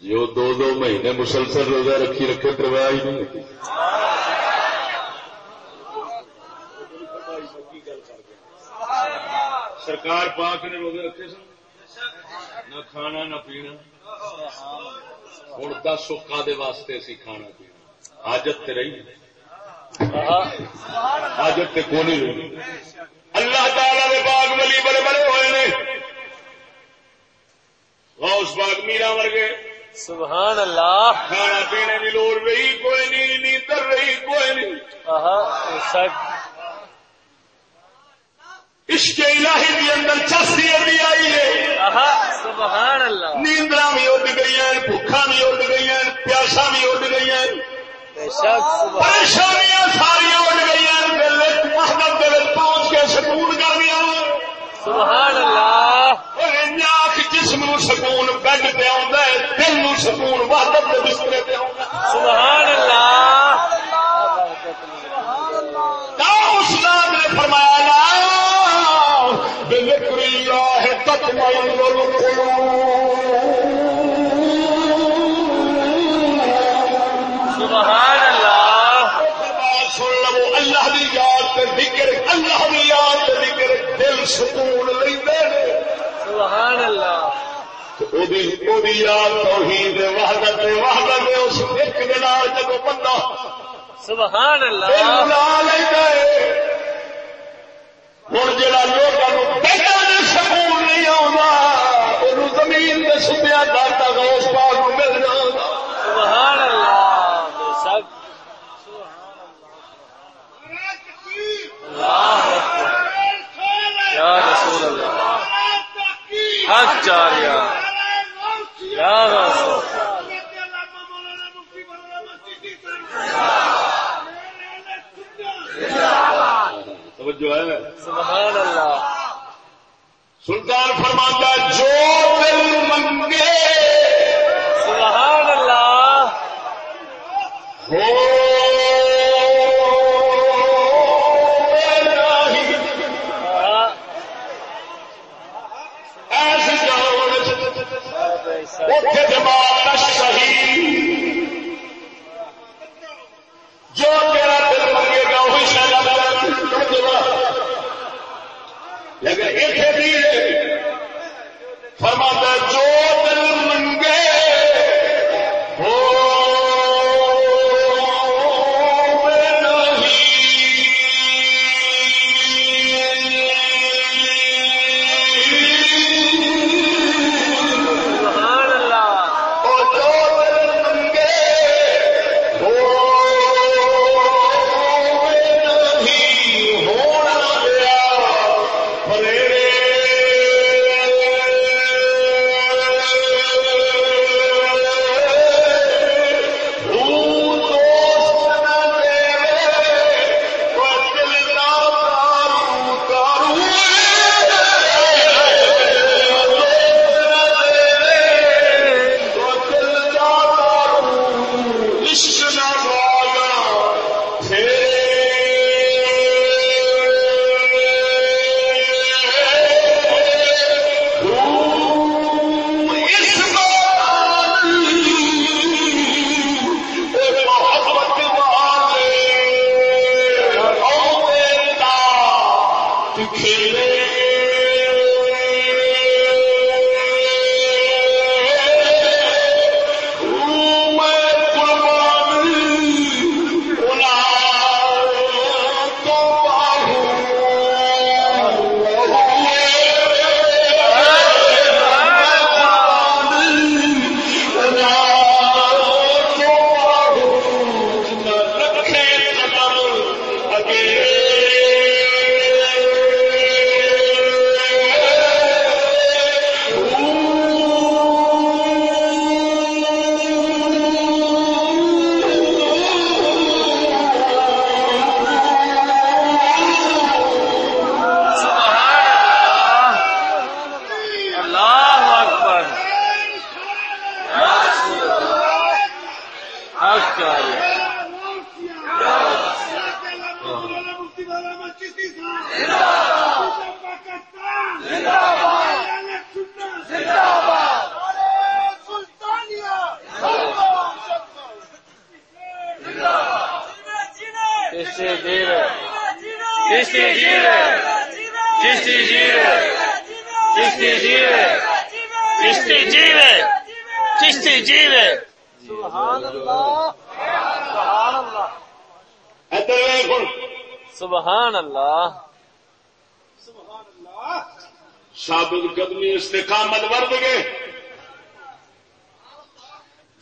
جو دو دو مہینے مسلسل روزہ رکھی رکھے، پرواہ ہی نہیں ہوتی۔ سرکار پاک نے روزے رکھے سن؟ نہ کھانا نہ پینا۔ ہوں دس سکا دے واسطے سی کھانا پینا۔ حاجت تے رہی حاجت تے کونی رہی؟ اللہ تعالی دے باغ ولی بڑے بڑے ہوئے نے۔ غوث باغ میرا ورگے۔ سبحان اللہ۔ کھانا پینے کی لوڑ رہی کوئی نہیں نیندر رہی کوئی نہیں۔ عشق الہی بھی اندر چسی بھی آئی ہے۔ سبحان اللہ۔ نیندرا بھی اڈ گئی ہیں بھوکھا بھی اڈ گئی ہیں پیاسا بھی اڈ گئی ہیں۔ پریشانیاں ساری اڈ گئی ہیں دل محبت دل پہنچ کے سکون کر دیا سبحان اللہ۔ جسم نو سکون بیڈ پہ ہے دل نو سکون وحدت کے بسترے پہ آتا سبحان اللہ۔ توحید وحدت وحدت اس ایک دے نال جدوں بندہ سبحان دل اللہ لا لیندا ہے سکون نہیں آتا وہ زمین کے سمیا داتا پاک مل جاتا سبحان اللہ بے شک اللہ یا رسول اللہ حق رسول توجہ ہے۔ سبحان اللہ۔ سلطان فرماتا جو دل منگے۔ سبحان اللہ۔ ہو اوتھے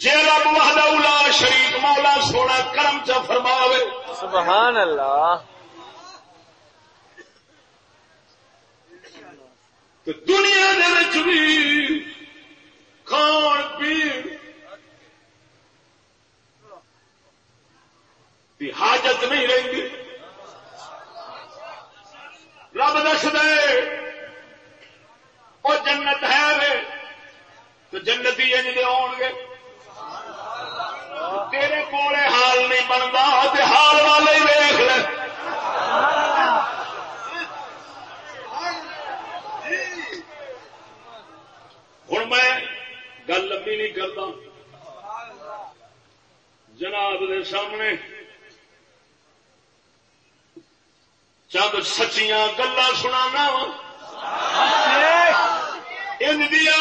جے رب وحدہ لا شریک مولا سونا کرم چ فرماوے۔ سبحان اللہ تو دنیا دے وچ بھی کھان پین۔ دی حاجت نہیں رہی رب دس دے۔ وہ جنت ہے وے۔ تو جنتی انج دے آن گے۔ تیرے کولے حال نہیں بنتا حال والے ویخ لے۔ ہوں میں گل لمبی نہیں کرتا۔ جناب دے سامنے چند سچیاں گلا سنا اندیا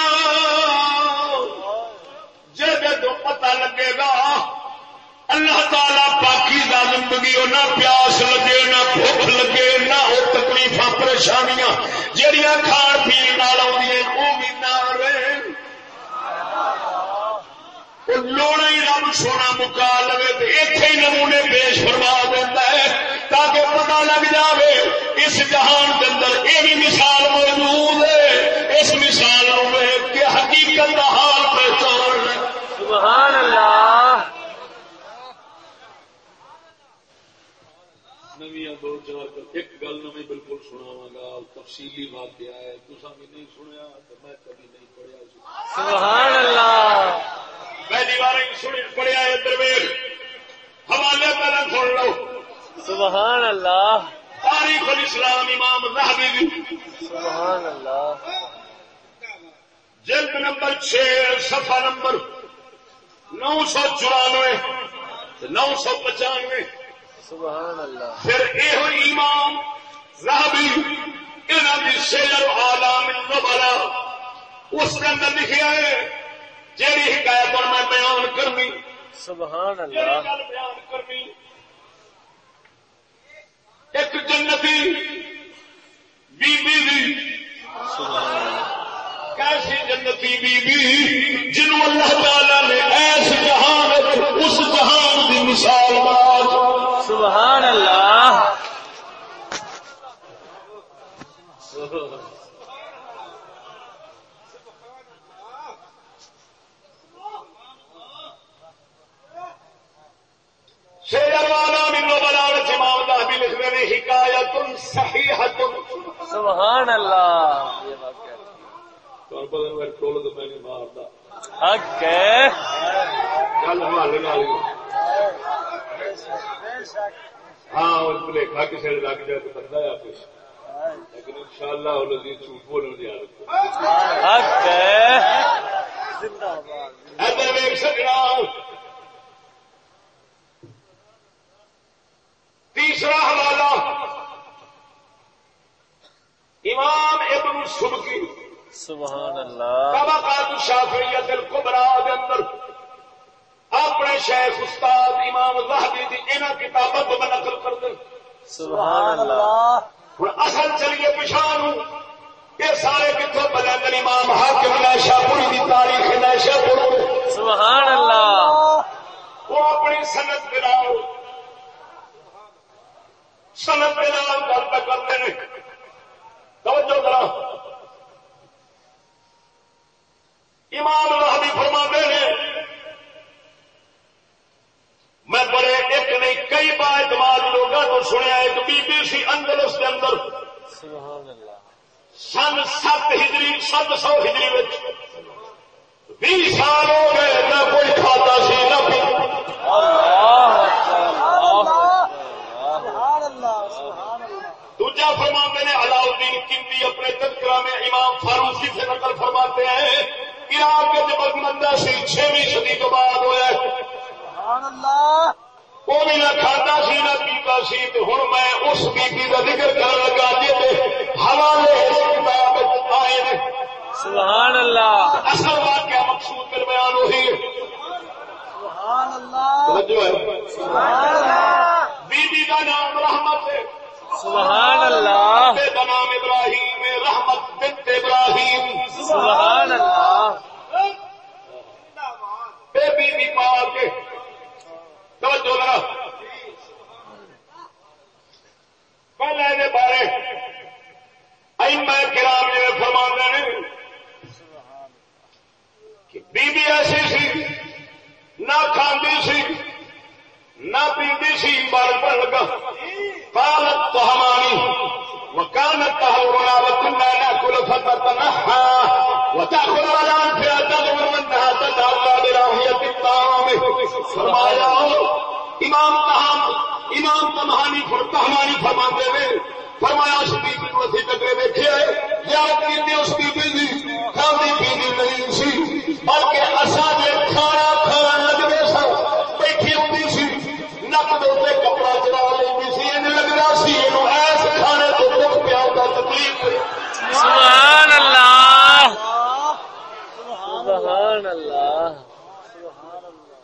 جب تو پتا لگے گا، اللہ تعالی باقی کا زندگی نہ پیاس لگے، نہ بھوک لگے، نہ وہ تکلیف پریشانیاں جہیا کھان پی وہ بھی نہ رہے۔ لوڑا ہی رب سونا مکا لگے تو ہی نمونے پیش فرما دیتا ہے تاکہ پتا لگ جاوے اس جہان کے اندر یہ بھی مثال موجود ہے۔ اس مثال میں سبحان اللہ۔ نویاں دو چار ایک گل نو بالکل سناواں گا تفصیلی واقعہ ہے۔ تسا بھی نہیں سنیا تو میں کبھی نہیں پڑھیا۔ سبحان اللہ۔ پہلی بار پڑھیا ہے درویش۔ حوالے پہلے سن لو۔ سبحان اللہ۔ تاریخ الاسلام امام زہبی سبحان اللہ۔ جلد نمبر چھ صفحہ نمبر نو سو چورانوے نو سو پچانوے پھر یہ امام راہبی انہوں کی سیلر آلام نبلا اس کے اندر لکھا ہے جیڑی حکایت اور میں بیان کرنی سبحان اللہ۔ گل بیان کرنی ایک جنتی بی بی دی۔ سبحان اللہ۔ کیسی جنتی بی بی جنہوں اللہ تعالی نے ایس جہان اس جہان کی مثال بنا سبحان اللہ۔ شیر والا منو بلال امام دا بھی لکھ رہے ہیں حکایت صحیحت سبحان اللہ۔ یہ واقعہ۔ پتا ٹول تو میں نہیں مارتا گل حوالے نال۔ ہاں اور بلیکھا کسی نے لگ جائے تو بندہ ہے کچھ لیکن ان شاء اللہ جھوٹ بولنے کی عادت تیسرا حوالہ امام ابن سبکی سبحان اللہ۔ طبقات شافعیت الکبرا دے اندر اپنے شیخ استاد امام زہبی دی انہاں کتابوں کو میں نقل کر دیں سبحان اللہ۔ ہوں اصل چلیے پچھان یہ سارے کتوں بلندر امام حاکم نیشا پوری کی تاریخ نیشا پور سبحان اللہ۔ وہ اپنی سنت بناؤ سنت بناؤ پہ کرتے ہیں۔ توجہ کرا امام راہبی فرما ہیں میں بڑے ایک نہیں کئی بار اعتماد لوگوں کو سنیا ایک بی بی سی اندلس کے اندر۔ سن سات ہجری سات سو ہجری بھی سال ہو گئے نہ کوئی کھاتا سی نہ پی۔ دوجا فرماتے ہیں علاؤ الدین اپنے تذکرہ میں امام فاروقی سے نقل فرماتے ہیں اللہ اکبر اللہ اکبر اللہ چھویں صدی تو بعد سبحان اللہ وہ بھی نہ کھانا سی نہ پیتا سی تو ہوں میں اس بیبی کا ذکر کر لگا جی حوالے اس کتاب آئے نے سبحان اللہ اصل واقعہ مقصود میں بیان وہی ہے۔ سبحان اللہ سبحان اللہ کا نام رحمت ہے۔ سبحان اللہ. بیٹے کا نام ابراہیم رحمت بنت ابراہیم. سبحان اللہ. بے بی بی پا کے توجہ ذرا. پہلے دے بارے ائمہ کرام نے فرماندے نے کہ بی بی ایسی سی نہ کھاندی سی نہ پیندی سی بار پڑ لگا۔ قالت تو ہمانی وكانت تهورنا وكنا ناكل فتتنحى وتاخذ على انفها تغمر وانها تتعلى براهية الطعام۔ فرمایا، امام تہام امام تمہانی تہمانی فرما دے فرمایا، اس بیبی کو اسی ٹکرے دیکھے یا پیندی اس بیبی دی کھاندی پیندی نہیں سی، بلکہ اصا جے کھانا کھانا لگتے سن بیٹھی ہوتی سی نک دے کپڑا چلا لینی سی ان لگتا سی یہ ایس کھانے تو دکھ پیا ہوتا تکلیف ہوئی سبحان اللہ سبحان سبحان اللہ سبحان اللہ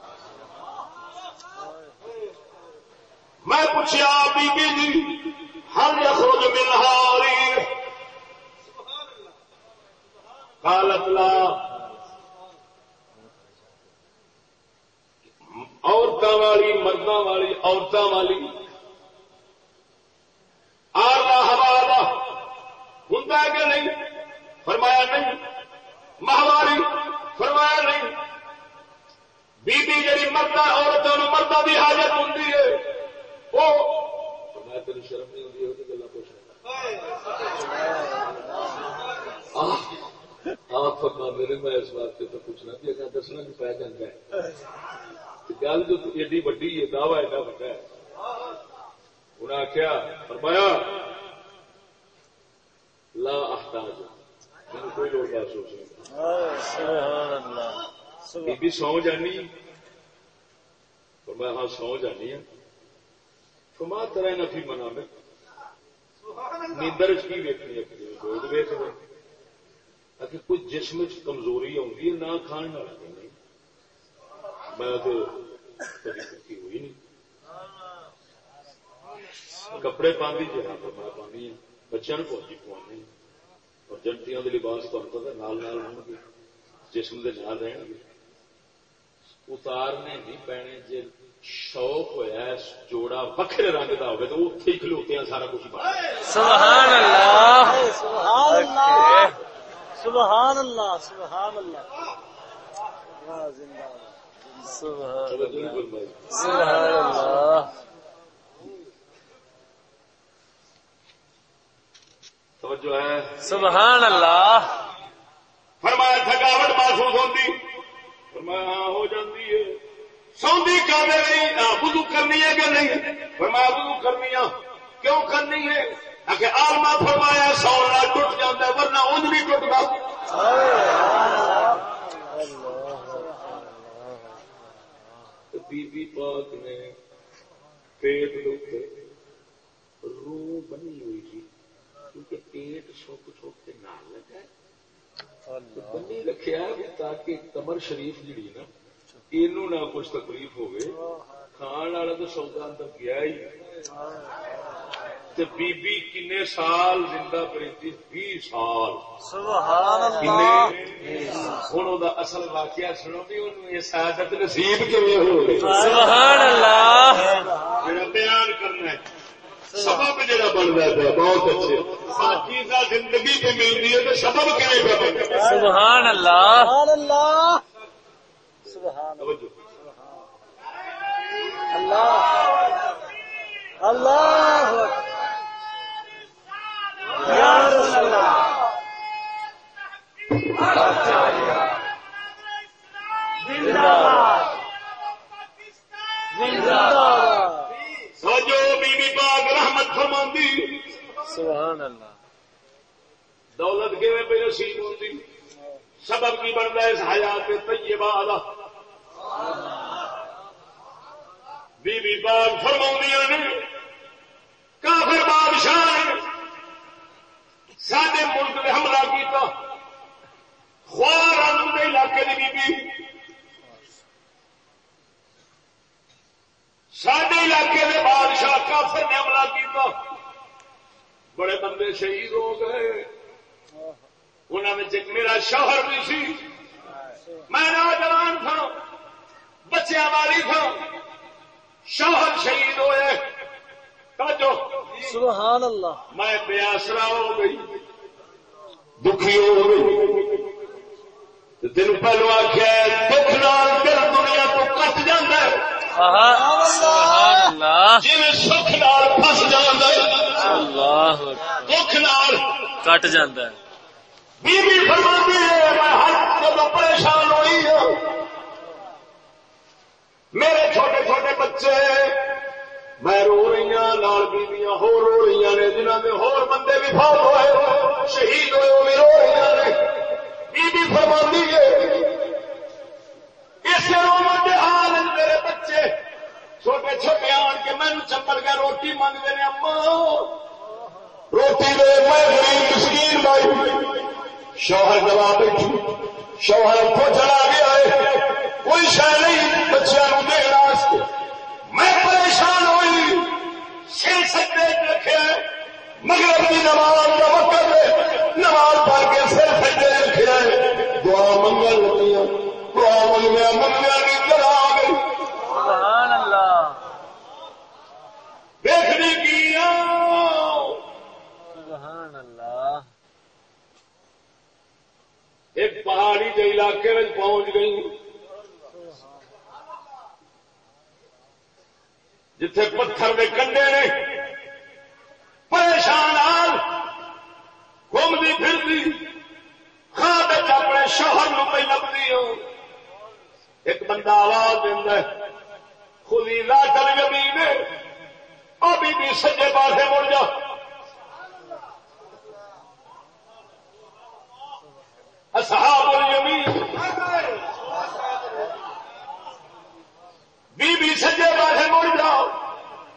میں پوچھا بی بی جی ہر یخرج من ہاری قالت لا عورتوں والی مردوں والی عورتوں والی آلہ حوالہ ہوں کہ نہیں فرمایا نہیں ماہواری فرمایا نہیں بی بی جی مرد عورتوں مردوں کی حاجت ہوں وہ میں تین شرم نہیں ہوتی وہ گلا آپ فرما میرے میں اس بات سے تو پوچھنا کہ اگر دسنا بھی پی جاتا ہے گل جو ایڈی وڈی ہے دعوی ایڈا وڈا ہے انہیں آخیا فرمایا لا احتاج مجھے کوئی لوڑ بات سوچنے سبحان اللہ بی سو جانی اور میں ہاں سو جانی ہوں فما طرح نہ تھی منا میں نیندر کی ویکنی اپنی لوگ ویک رہے اگر کوئی جسم چ کمزوری آئی نہ کھان نہ نہیں میں تو کبھی پکی ہوئی نہیں۔ کپڑے پاندی جہاں پر میں پانی ہوں بچوں کو پہنچی پوانی ہاں۔ اور جنتیاں دے لباس تمہیں پتا نال نال ہوں گے جسم دے نال رہن گے اتارنے نہیں پینے جی شوق ہوا جوڑا وکھرے رنگ کا ہوگا تو اتنے ہی کھلوتے ہیں سارا کچھ سبحان اللہ سبحان اللہ سبحان اللہ سبحان اللہ۔ سبحان اللہ توجہ ہے سبحان اللہ فرمایا تھکاوٹ محسوس ہوتی فرمایا ہاں ہو جاتی ہے۔ سوندی کابے نہیں ہاں، وضو کرنی ہے کہ نہیں؟ فرمایا وضو کرنی ہے۔ کیوں کرنی ہے؟ آخر آلما فرمایا سونا ٹوٹ جاتا ہے ورنہ انج بھی ٹوٹتا بی بی پاک نے پیٹ دے روح بنی ہوئی تھی کیونکہ پیٹ سوک سوک کے نال لگا ہے۔ بنی رکھیا ہے تاکہ کمر شریف جڑی نا اینو نہ کچھ تکلیف ہوگی کھان والا تو سودا اندر گیا ہی۔ تے بی بی کنے سال زندہ پریتی بھی سال۔ سبحان اللہ۔ کنے ہن او دا اصل واقعہ سنو بھی اونوں یہ سعادت نصیب کیویں ہو گئی سبحان اللہ۔ جڑا بیان کرنا ہے۔ سبب جڑا بن رہا ہے بہت اچھے۔ پاکیزہ زندگی پہ ملتی ہے تو سبب پہ ہے سبحان اللہ۔ سبحان اللہ۔ سبحان اللہ۔ اللہ۔ یا رسول اللہ۔ زندہ باد۔ زندہ باد سبحان اللہ۔ دولت کے بے نصیب ہوتی سبب کی بنتا ہے اس حیات طیبہ اللہ بی بی نے کافر بادشاہ سارے ملک نے حملہ کیا خواہ رنگ کے علاقے کی بی بی سڈے علاقے کے بادشاہ کافر نے حملہ کیا بڑے بندے شہید ہو گئے۔ انہوں ایک میرا شوہر بھی سی۔ میں نوجوان تھا بچیا والی تھا۔ شوہر شہید ہوئے۔ توجہ۔ سبحان اللہ۔ میں بے آسرا ہو گئی دکھی ہو گئی۔ تین پہلو آخیا دکھ نال دل دنیا تو کٹ جاتا ہے۔ جی سکھ نال پس جاتا ہے اللہ دکھ نال کٹ جاندہ ہے. بی بی فرماتی ہے میں ہر جب پریشان ہوئی ہوں میرے چھوٹے چھوٹے بچے میں رو رہی ہوں لال بیبیاں ہو رو رہی نے جنہوں نے ہور بندے بھی فوت ہوئے شہید ہوئے وہ بھی رو رہی نے۔ بی بی فرماتی ہے اس رومن کے حال میرے بچے، چھوٹے چھوٹے آن کے مینو چپل کے روٹی منگتے ہیں اما روٹی دے میں غریب مسکین بھائی، شوہر جواب بیٹھی، شوہر کو چلا گیا ہے کوئی شہ نہیں بچوں کو دے واسطے میں پریشان ہوئی، سر سکتے رکھے مگر کی نماز کا وقت نماز پڑھ کے سر سکتے رکھے دعا منگل لگی دعا کی طرح آ گئی سبحان اللہ دیکھنے کی سبحان اللہ ایک پہاڑی کے علاقے میں پہنچ گئی جتھے پتھر کے کنڈے نے پریشان آل گھومتی پھرتی خواب اپنے شوہر نو پہ لبھی ہو ایک بندہ آواز دینا خودی لا کر زمین ابھی بھی سجے پاسے مڑ جا۔ اصحاب الیمین۔ بی بی سجے پاسے مڑ جاؤ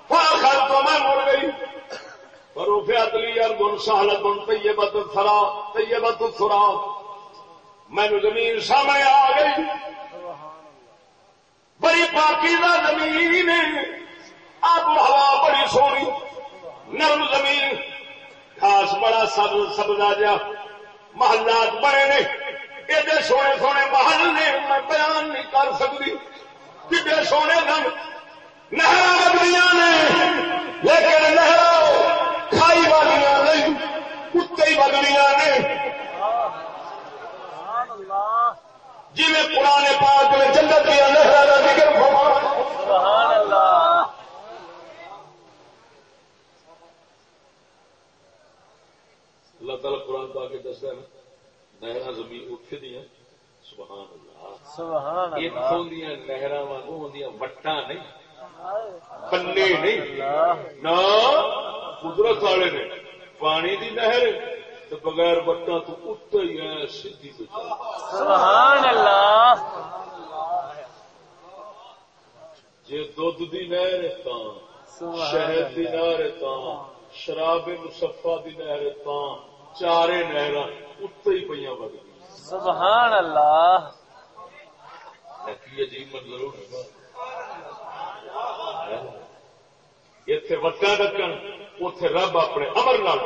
فاخر تو میں مڑ گئی۔ پر رفعت لی ارض سہلت طیبت الثرا طیبت الثرا۔ مینو زمین سامنے آ گئی۔ بڑی پاکیزہ زمین ہے آب و ہوا بڑی سونی، نرم زمین۔ خاص بڑا سب سبزا جا محلات بڑے نے۔ ایڈے سونے سونے محل نے، میں بیان نہیں کر سکتی۔ کتنے سونے سن نہر بدلیاں نے۔ لیکن نہر کھائی والیاں نہیں، کتے بدلیاں نے سبحان اللہ جی میں پرانے پاک میں جنت دیا نہر کا ذکر سبحان اللہ اللہ تعالیٰ قرآن پا کے دستا ہے نہر زمین اٹھ دیا سبحان اللہ۔ سبحان اللہ۔ ہوندیاں نہر واگوں ہوندیاں وٹاں نہیں پنے نہیں۔ نہ قدرت والے نے پانی دی نہر تو بغیر وٹاں تو اتر ہی ہے سیدھی سبحان اللہ۔ جے دودھ دی نہر تاں شہد دی نہر تاں شراب مصفا دی نہر تاں چارے نہر اتر ہی پہ بگ سبحان اللہ۔ عجیب مطلب ہونا اتے وٹا ڈکن اتے رب اپنے امر نال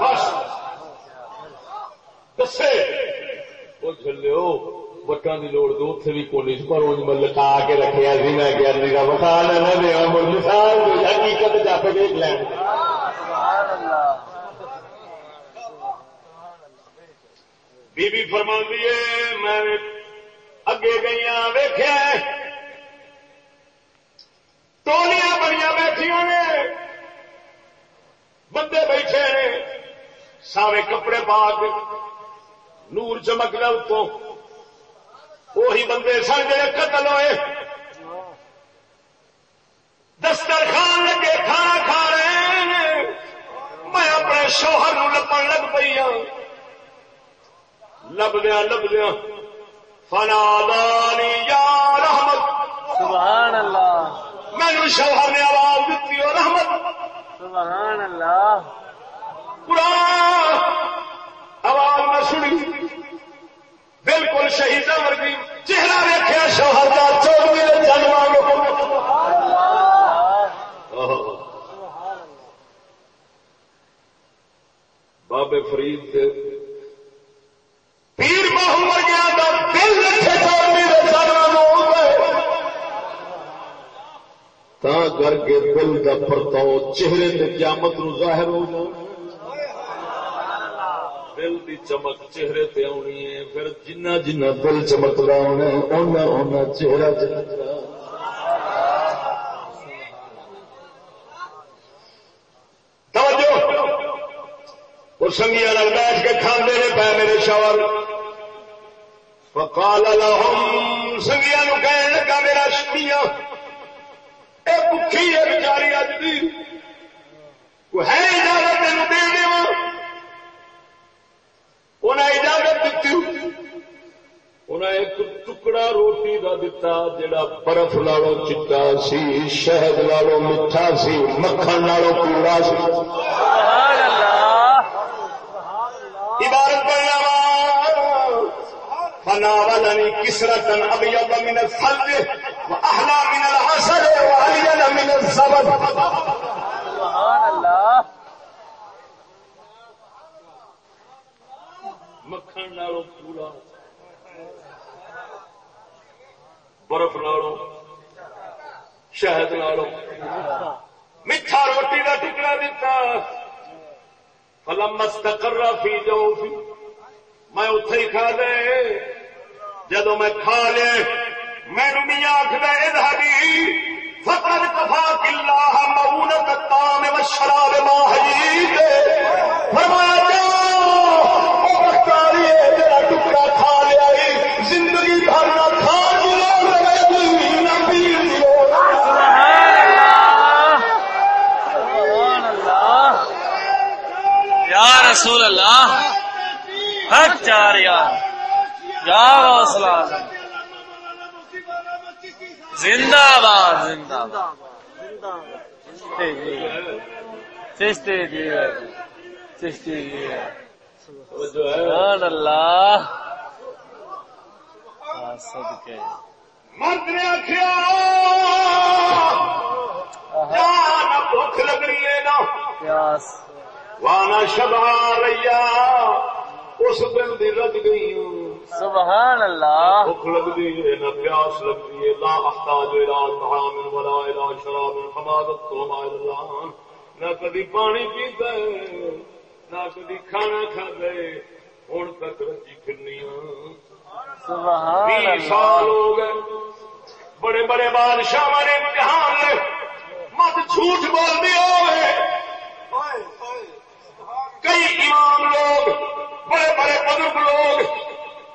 بس۔ دسے وہ چلو وٹان کی لوڑ دو اتنے بھی کونی پر میں لکا کے رکھیا سی میں کیا نہیں وکھا لینا دیا مڑ مثال کوئی حقیقت جپ دیکھ لین بی بی فرما دیے میں اگے گئی ویخیا ٹولیاں بڑیاں بیٹھیا نے بندے بیٹھے نے سارے کپڑے پا کے نور چمک گیا اتوں۔ وہی بندے سن جڑے قتل ہوئے۔ دسترخوان لگے کھانا کھا رہے ہیں۔ میں اپنے شوہر نو لپن لگ پئی ہوں لبدیا لبدیا فنا دانی یا رحمت۔ سبحان اللہ۔ مینو شوہر نے آواز دیتی اور رحمت۔ سبحان اللہ۔ قرآن۔ آواز نہ سنی۔ بالکل شہید ورگی۔ چہرہ ویکیا شوہر کا چودوی جنم بابے فرید دے۔ پیر باہو مر گیا تو دل رکھے چودوی جنم تا کر کے دل کا پرتاؤ چہرے تے قیامت نو ظاہر ہو جائے۔ دل دی چمک چہرے تے آنی ہے، پھر جنہ جنہ دل چمکدا ہونا اونا اونا چہرہ چمکدا توجہ! وہ سنگیا نال بیٹھ کے کھاندے نے پے میرے شوہر۔ فقال لهم سنگیا نو کہنے لگا، میرا شکیہ اے بکھی ہے بیچاری اج دی کوئی ہے اجازت تینوں دے دیواں انہیں اجازت دیتی انہیں ایک ٹکڑا روٹی کا دتا جڑا برف لالو چٹا سی شہد لالو میٹھا سی مکھن لالو پیڑا سی عبارت پڑھنا فناولني كسرة أبيض من الثلج وأحلى من العسل وألين من الزبد سبحان اللہ مکھن نالو پورا برف نالو شہد نالو میٹھا روٹی کا ٹکڑا دیتا فلم مستقر فی جو فی میں اتے ہی کھا دے۔ جدو میں کھا لے مینو میاں آخر ادھاری فقد کفا کلا مونت تام و شراب ماہی۔ فرمایا رسول اللہ؟ حق چار یار۔ یا غوث اعظم زندہ باد زندہ باد۔ جی۔ جی۔ جو ہے سبحان اللہ۔ آ، صدقے۔ مرد نے آخیا نہ بھوک لگ رہی ہے نا۔ پیاس۔ وانا شبا ریا اس دن دی رج گئی۔ ہوں سبحان اللہ۔ بھوک لگتی ہے نہ پیاس لگتی ہے لا احتاج الى طعام ولا الى شراب حمادت تو اللہ نہ کدی پانی پیتا ہے نہ کدی کھانا کھاتا ہے ہوں تک رجی پھرنی سبحان بیس سال اللہ ہو گئے۔ بڑے بڑے بادشاہ نے امتحان لے۔ مت جھوٹ بول دیا ہوئے۔ کئی امام لوگ، بڑے بڑے بزرگ لوگ،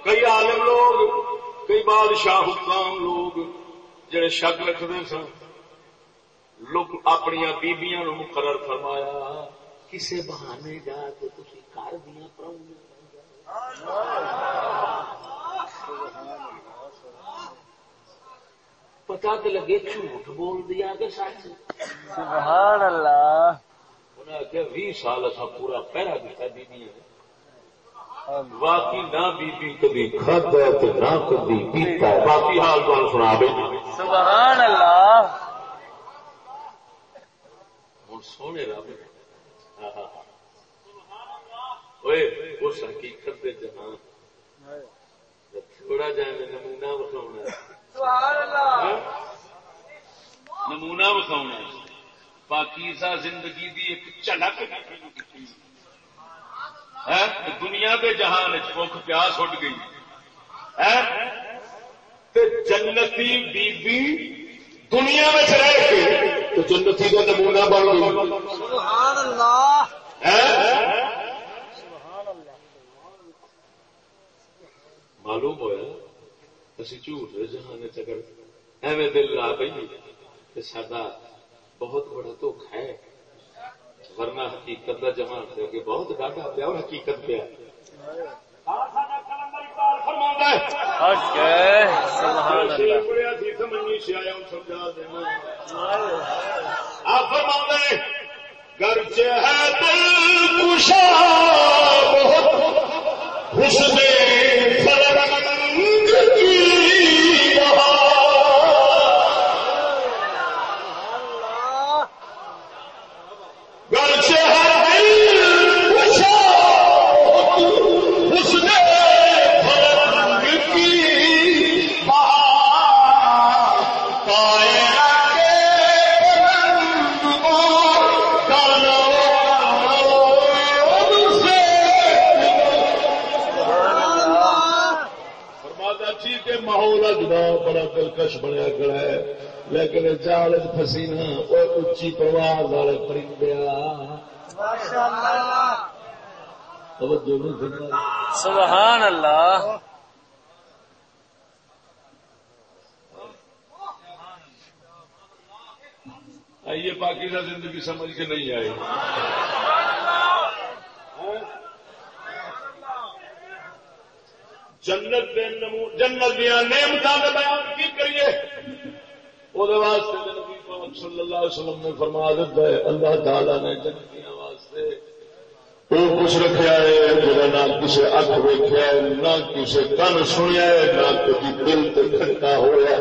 کئی عالم لوگ، کئی بادشاہ حکام لوگ جڑے شک رکھتے سن۔ لوگ اپنی بیبیاں نو مقرر فرمایا، کسے بہانے جا کے تھی کر دیا پراؤں پتا تو لگے جھوٹ بول دیا کہ سچ؟ سبحان اللہ۔ انہیں آخیا بھی سال اصا پورا پہرا دیتا بیبی باقی نہ بیبی کبھی تو نہ کبھی پیتا ہے۔ باقی حال تو سنا بے۔ سبحان اللہ۔ ہوں سونے رب اوے اس حقیقت دے جہاں تھوڑا جا نمونہ وکھاؤنا نمونہ وکھاؤنا پاکیزہ زندگی دی ایک جھلک ہے دنیا کے جہان بھوک پیاس اٹھ گئی۔ تے جنتی بی بی دنیا میں رہ کے تو جنتی کا نمونہ بن گئی۔ سبحان اللہ معلوم ہوا اسی جھوٹ جہان چکر ایویں دل لا پی کہ سڈا بہت بڑا دکھ ہے۔ ورنہ حقیقت کا جمع سے کہ بہت ڈاٹا پیا اور حقیقت پیا۔ گرچہ ہے حسن لالچ فسینا وہ اچھی پرواز والے پرندے سبحان اللہ۔ آئیے باقی پاکیزہ زندگی سمجھ کے نہیں آئے جنت جنت دیا نعمتوں کا بیان کی کریے۔ وہ واسطے آپ صلی اللہ علیہ وسلم نے فرما دیتا ہے اللہ تعالیٰ نے جنتیاں واسطے وہ کچھ رکھا ہے جہاں نہ کسی اک ویخیا نہ کسی کن سنیا نہ کسی دل تک ہوا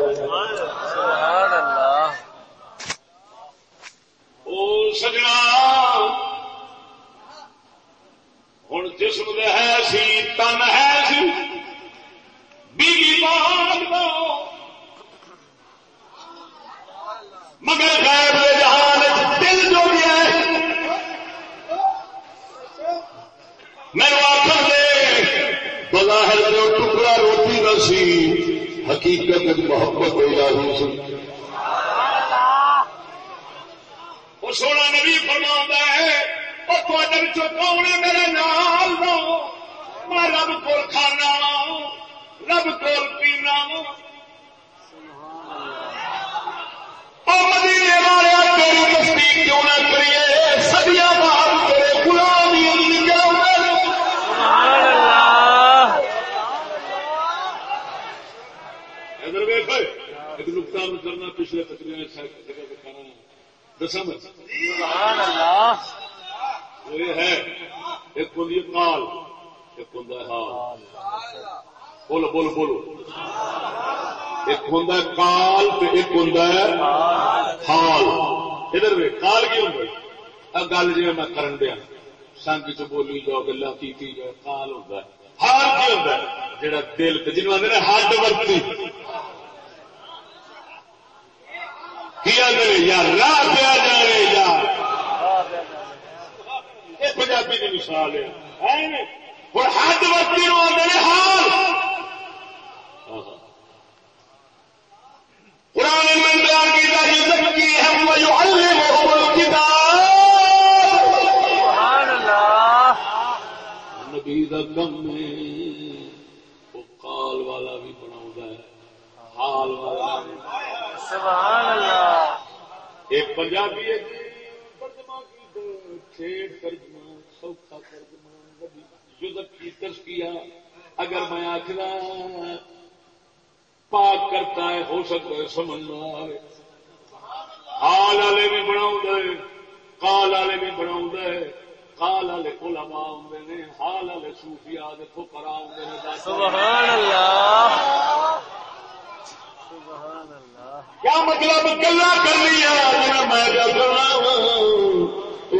سمجھ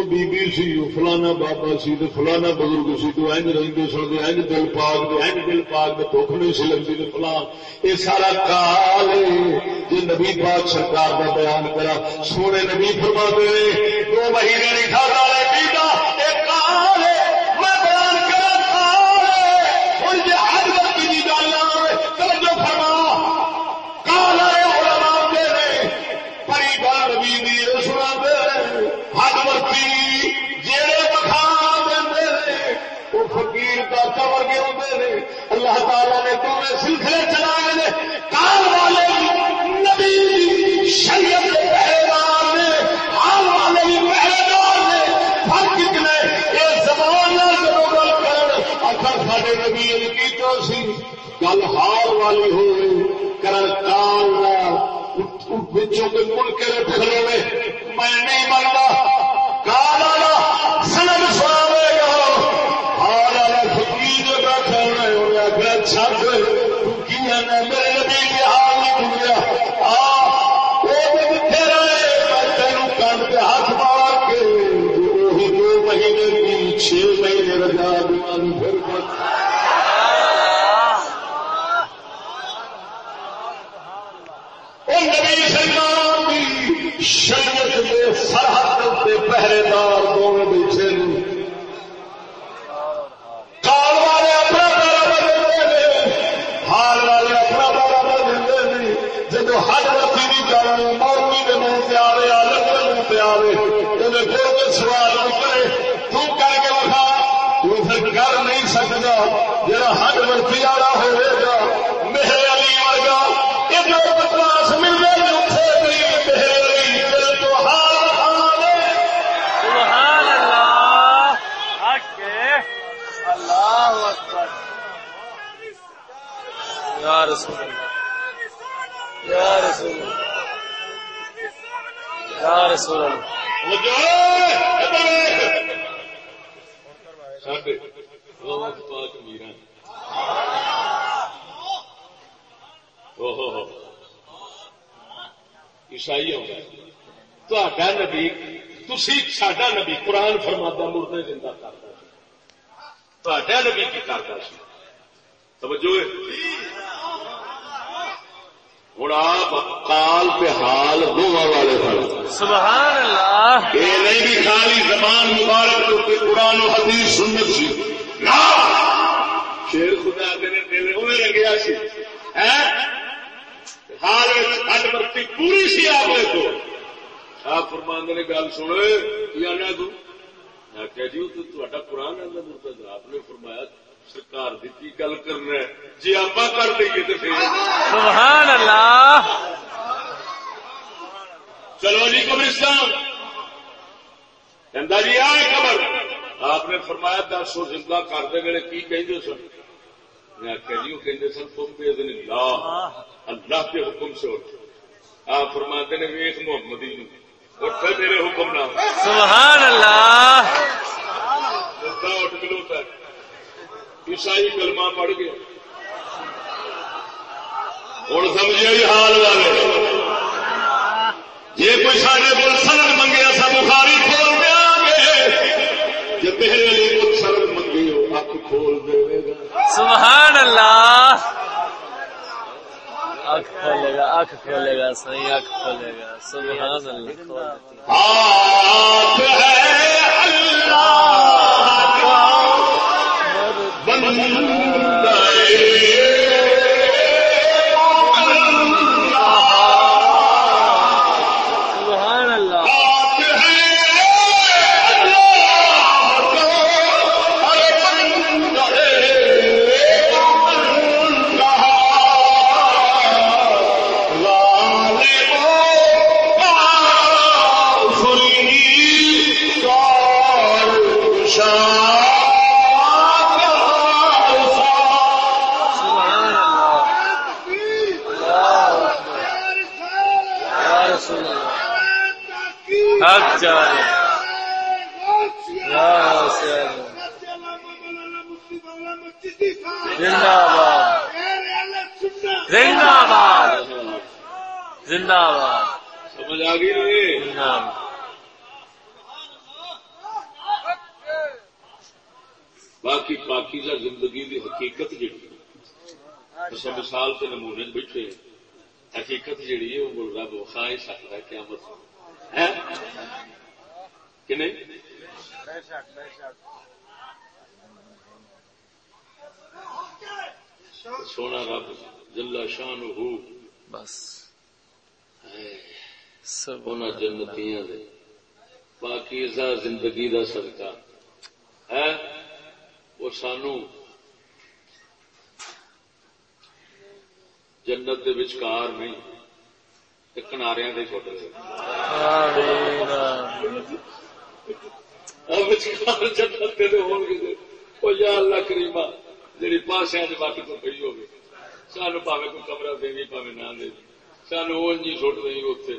بی بی سی فلانا بابا سی تو فلانا بزرگ سی، تو اینج رنگ سن تو اینج دل پاک دے، اینج دل پاک تو بھوک نہیں سی لگتی تو فلان یہ سارا کال جی نبی پاک سرکار کا بیان کرا، سونے نبی فرما دے دو مہینے نہیں کھا رہا ہے بچوں کے تھی سڈا نبی قرآن فرمادا مردے زندہ کرتا تا نبی کی کرتا سی توجہ؟ ہوں آپ کال پہ حال دونوں والے سن سبحان اللہ یہ نہیں بھی خالی زبان مبارک تو قرآن و حدیث سنت سی نا شیر خدا نے دل اوے رنگیا سی حال ہڈ برتی پوری سی آپ نے تو فرماندے نے گل سن یا نہ تو؟ میں کہہ جی تو تہاڈا قرآن مرتضی آپ نے فرمایا سرکار دی کی گل کرنا ہے؟ جی آپ کر دئیے تو پھر۔ سبحان اللہ چلو جی قبرستان۔ جی آئے قبر۔ آپ نے فرمایا دس سو زندہ کرتے ویلے کی کہندے سن؟ میں آخیا جی وہ کہندے سن تم بے دن اللہ اللہ کے حکم سے اٹھ آپ فرماتے نے ویخ محمدی نو۔ اٹھ میرے حکم نہ سبحان اللہ۔ مدعا اٹھ کلوتا ہے عیسائی کلمہ پڑھ گیا ہوں سمجھے حال والے۔ جی کوئی سارے کو سرد منگے اصا بخاری کھول دیا گے میرے لیے کوئی سرد منگی ہو اک کھول دے گا۔ سبحان اللہ۔ آنکھ کھولے گا آنکھ کھولے گا صحیح آنکھ کھولے گا۔ سبحان اللہ کھول دیتی ہے۔ اللہ کا بندے زندہ آباد۔ زندہ آباد۔ زندہ آباد۔ سمجھ آ گئی نہیں زندہ آباد باقی پاکیزہ زندگی دی حقیقت جڑی ہے۔ مثال کے نمونے بیٹھے۔ حقیقت جڑی ہے وہ رب وکھا ہی سکتا ہے قیامت۔ ہے کہ نہیں؟ سونا رب جلا شان ہو بس۔ ہونا سب جنتیاں دے۔ پاکیزہ زندگی دا صدقہ۔ ہے؟ وہ سانو جنت دے وچکار نہیں تے کناریاں دے چھوٹے دے۔ آمین وچکار جنت دے ہون گے۔ او یا اللہ کریمہ۔ جڑی پاسیاں دے باقی تو پئی ہوگی سانو پاوے کوئی کمرہ دے گی پاوے نہ دے سانو وہ جی سٹ دیں اتنے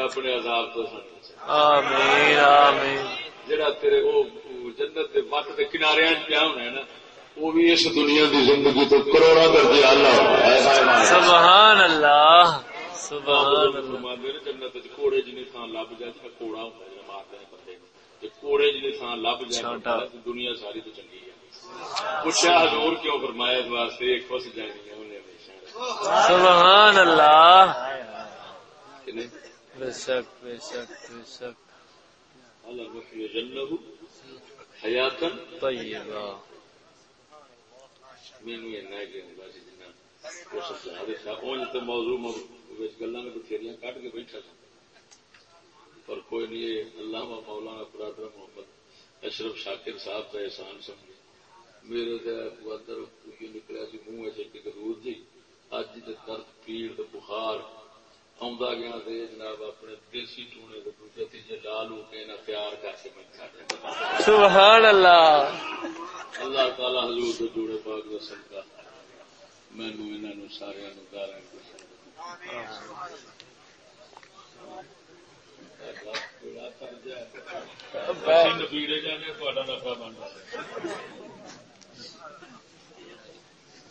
اپنے عذاب تو جڑا تیرے وہ جنت دے وٹ دے کنارے پیا ہونا ہے نا وہ بھی اس دنیا دی زندگی تو کروڑا درجے اللہ ہے سبحان اللہ سبحان جنت کوڑے جنے تھان لب جائے کوڑا ہوندا جڑا مارتے نے بندے کوڑے جنے تھان لب جائے دنیا ساری تو چنگی ہے پوچھا حضور کیوں فرمایا اس واسطے ایک فس جانی ہے انہیں ہمیشہ۔ سبحان اللہ۔ بے شک بے شک بے شک۔ اللہ طیبہ۔ کہ بس جنا موضوع گلا نے بتھیریاں کٹ کے بیٹھا پر کوئی نہیں اللہ مولانا برادر محمد اشرف شاکر صاحب کا احسان سمجھے میرے اندر یہ نکلیا سی منہ ایسے دور جی اج تے درد پیڑ تے بخار۔ آندا گیا تے جناب اپنے دیسی ٹونے دے دوجے تیجے لا لو کے نہ پیار کر کے میں سبحان اللہ۔ اللہ تعالی حضور دے جوڑے پاک دا صدقہ۔ مینوں انہاں نو سارے نو داراں نبیڑے جانے تھوڑا نفع بن مصطفیٰ جانے رحمت میں ہدایت پھیلا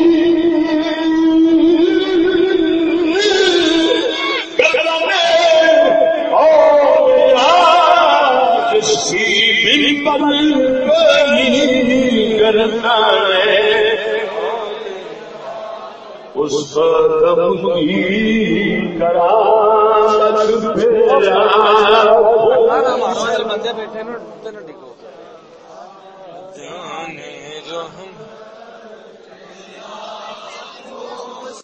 ممبر بنی ٹھیک ہے اس قدم کی کرامت پھیلا جانے رحم